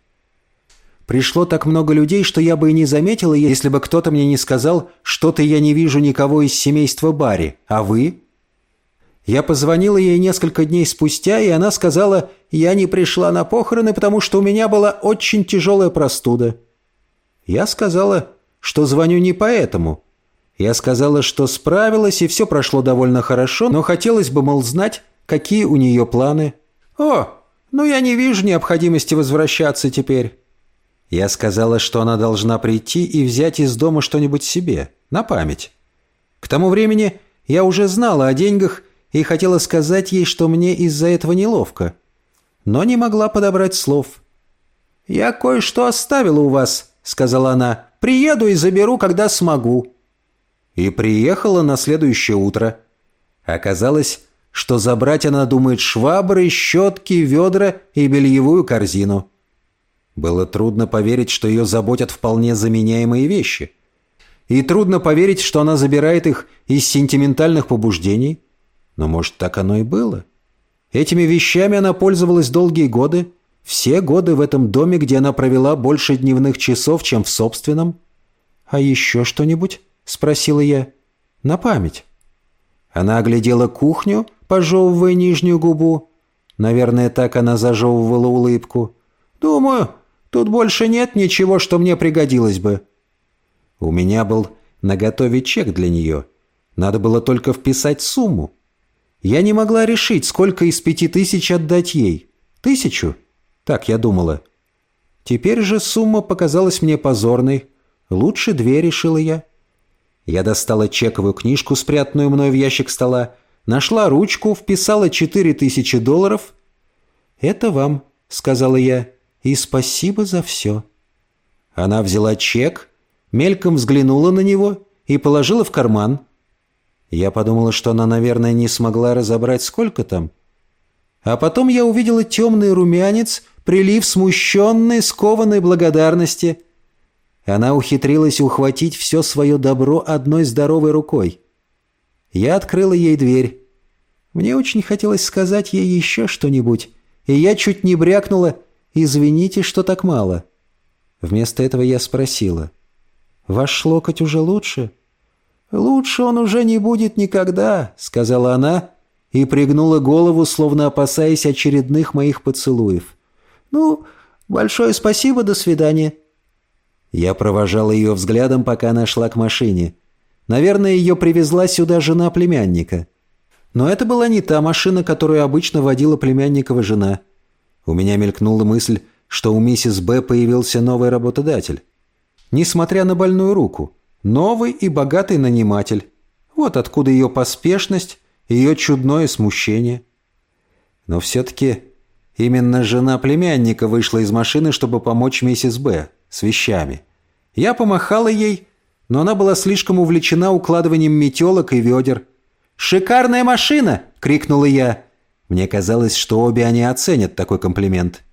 Пришло так много людей, что я бы и не заметила, если бы кто-то мне не сказал, что-то я не вижу никого из семейства Барри. А вы? Я позвонила ей несколько дней спустя, и она сказала, я не пришла на похороны, потому что у меня была очень тяжелая простуда. Я сказала, что звоню не поэтому, я сказала, что справилась, и все прошло довольно хорошо, но хотелось бы, мол, знать, какие у нее планы. «О, ну я не вижу необходимости возвращаться теперь». Я сказала, что она должна прийти и взять из дома что-нибудь себе, на память. К тому времени я уже знала о деньгах и хотела сказать ей, что мне из-за этого неловко, но не могла подобрать слов. «Я кое-что оставила у вас», — сказала она. «Приеду и заберу, когда смогу» и приехала на следующее утро. Оказалось, что забрать она думает швабры, щетки, ведра и бельевую корзину. Было трудно поверить, что ее заботят вполне заменяемые вещи. И трудно поверить, что она забирает их из сентиментальных побуждений. Но, может, так оно и было. Этими вещами она пользовалась долгие годы, все годы в этом доме, где она провела больше дневных часов, чем в собственном. А еще что-нибудь? – спросила я. «На память». Она оглядела кухню, пожевывая нижнюю губу. Наверное, так она зажевывала улыбку. «Думаю, тут больше нет ничего, что мне пригодилось бы». У меня был наготове чек для нее. Надо было только вписать сумму. Я не могла решить, сколько из пяти тысяч отдать ей. Тысячу? Так я думала. Теперь же сумма показалась мне позорной. Лучше две, решила я. Я достала чековую книжку, спрятанную мной в ящик стола, нашла ручку, вписала четыре тысячи долларов. «Это вам», — сказала я, — «и спасибо за все». Она взяла чек, мельком взглянула на него и положила в карман. Я подумала, что она, наверное, не смогла разобрать, сколько там. А потом я увидела темный румянец, прилив смущенной, скованной благодарности — она ухитрилась ухватить все свое добро одной здоровой рукой. Я открыла ей дверь. Мне очень хотелось сказать ей еще что-нибудь, и я чуть не брякнула «Извините, что так мало». Вместо этого я спросила «Ваш локоть уже лучше?» «Лучше он уже не будет никогда», — сказала она и пригнула голову, словно опасаясь очередных моих поцелуев. «Ну, большое спасибо, до свидания». Я провожал ее взглядом, пока она шла к машине. Наверное, ее привезла сюда жена племянника. Но это была не та машина, которую обычно водила племянникова жена. У меня мелькнула мысль, что у миссис Б появился новый работодатель. Несмотря на больную руку, новый и богатый наниматель. Вот откуда ее поспешность, ее чудное смущение. Но все-таки именно жена племянника вышла из машины, чтобы помочь миссис Б с вещами. Я помахала ей, но она была слишком увлечена укладыванием метелок и ведер. «Шикарная машина!» — крикнула я. Мне казалось, что обе они оценят такой комплимент.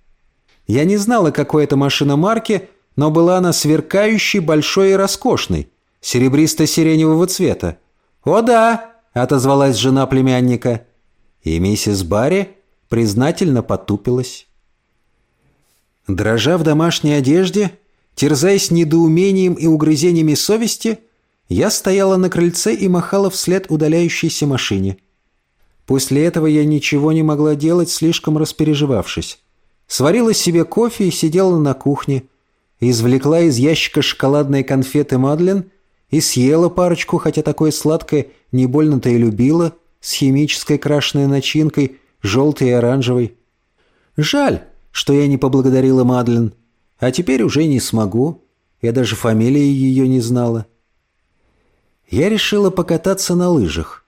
Я не знала, какой это машина марки, но была она сверкающей, большой и роскошной, серебристо-сиреневого цвета. «О да!» — отозвалась жена племянника. И миссис Барри признательно потупилась. Дрожа в домашней одежде, терзаясь недоумением и угрызениями совести, я стояла на крыльце и махала вслед удаляющейся машине. После этого я ничего не могла делать, слишком распереживавшись. Сварила себе кофе и сидела на кухне. Извлекла из ящика шоколадные конфеты Мадлен и съела парочку, хотя такое сладкое не больно-то и любила, с химической крашеной начинкой, желтой и оранжевой. Жаль, что я не поблагодарила Мадлен. А теперь уже не смогу. Я даже фамилии ее не знала. Я решила покататься на лыжах.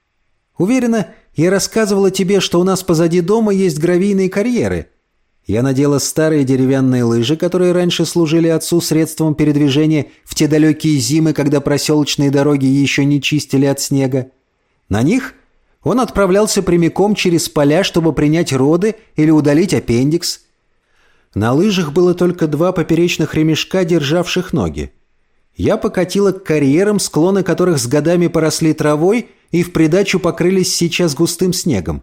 Уверена, я рассказывала тебе, что у нас позади дома есть гравийные карьеры. Я надела старые деревянные лыжи, которые раньше служили отцу средством передвижения в те далекие зимы, когда проселочные дороги еще не чистили от снега. На них он отправлялся прямиком через поля, чтобы принять роды или удалить аппендикс. На лыжах было только два поперечных ремешка, державших ноги. Я покатила к карьерам, склоны которых с годами поросли травой и в придачу покрылись сейчас густым снегом.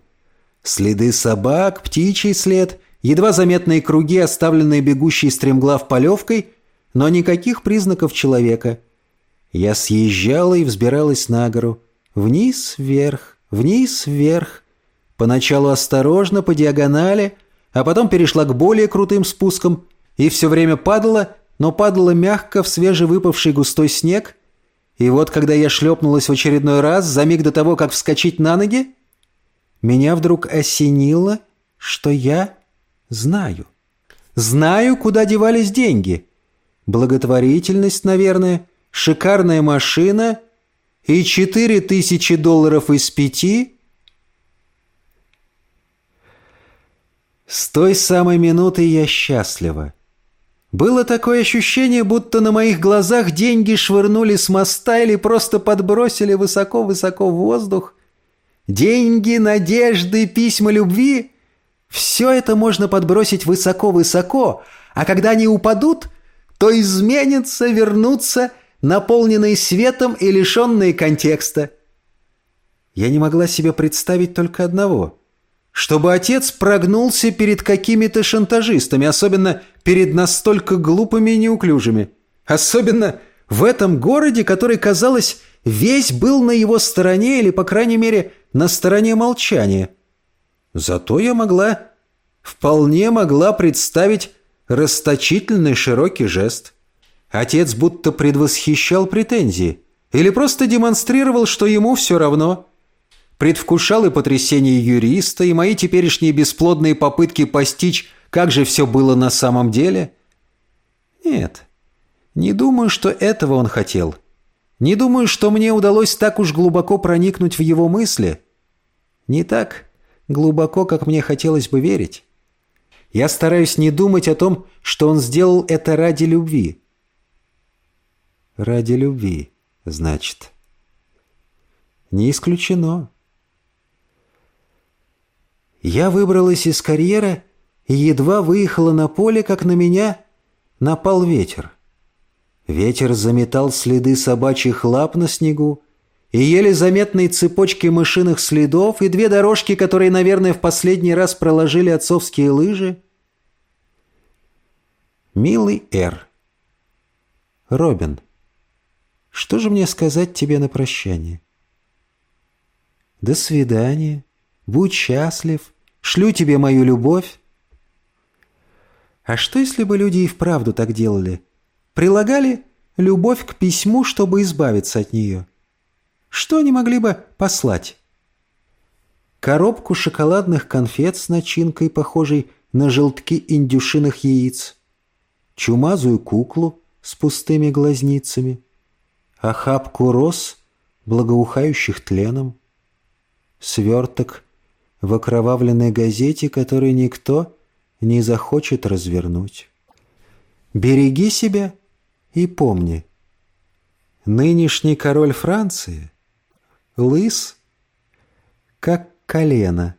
Следы собак, птичий след, едва заметные круги, оставленные бегущей стремглав полевкой, но никаких признаков человека. Я съезжала и взбиралась на гору. Вниз, вверх, вниз, вверх. Поначалу осторожно, по диагонали – а потом перешла к более крутым спускам и все время падала, но падала мягко в свежевыпавший густой снег. И вот, когда я шлепнулась в очередной раз, за миг до того, как вскочить на ноги, меня вдруг осенило, что я знаю. Знаю, куда девались деньги. Благотворительность, наверное, шикарная машина и четыре тысячи долларов из пяти — С той самой минуты я счастлива. Было такое ощущение, будто на моих глазах деньги швырнули с моста или просто подбросили высоко-высоко в воздух. Деньги, надежды, письма любви — все это можно подбросить высоко-высоко, а когда они упадут, то изменятся, вернутся, наполненные светом и лишенные контекста. Я не могла себе представить только одного — чтобы отец прогнулся перед какими-то шантажистами, особенно перед настолько глупыми и неуклюжими. Особенно в этом городе, который, казалось, весь был на его стороне или, по крайней мере, на стороне молчания. Зато я могла, вполне могла представить расточительный широкий жест. Отец будто предвосхищал претензии или просто демонстрировал, что ему все равно – предвкушал и потрясение юриста, и мои теперешние бесплодные попытки постичь, как же все было на самом деле? Нет, не думаю, что этого он хотел. Не думаю, что мне удалось так уж глубоко проникнуть в его мысли. Не так глубоко, как мне хотелось бы верить. Я стараюсь не думать о том, что он сделал это ради любви. Ради любви, значит. Не исключено. Я выбралась из карьера и едва выехала на поле, как на меня напал ветер. Ветер заметал следы собачьих лап на снегу, и еле заметные цепочки мышиных следов, и две дорожки, которые, наверное, в последний раз проложили отцовские лыжи. Милый Р. Робин, что же мне сказать тебе на прощание? До свидания. Будь счастлив, шлю тебе мою любовь. А что, если бы люди и вправду так делали? Прилагали любовь к письму, чтобы избавиться от нее? Что они могли бы послать? Коробку шоколадных конфет с начинкой, похожей на желтки индюшиных яиц, чумазую куклу с пустыми глазницами, охапку роз, благоухающих тленом, сверток в окровавленной газете, которую никто не захочет развернуть. Береги себя и помни. Нынешний король Франции лыс, как колено –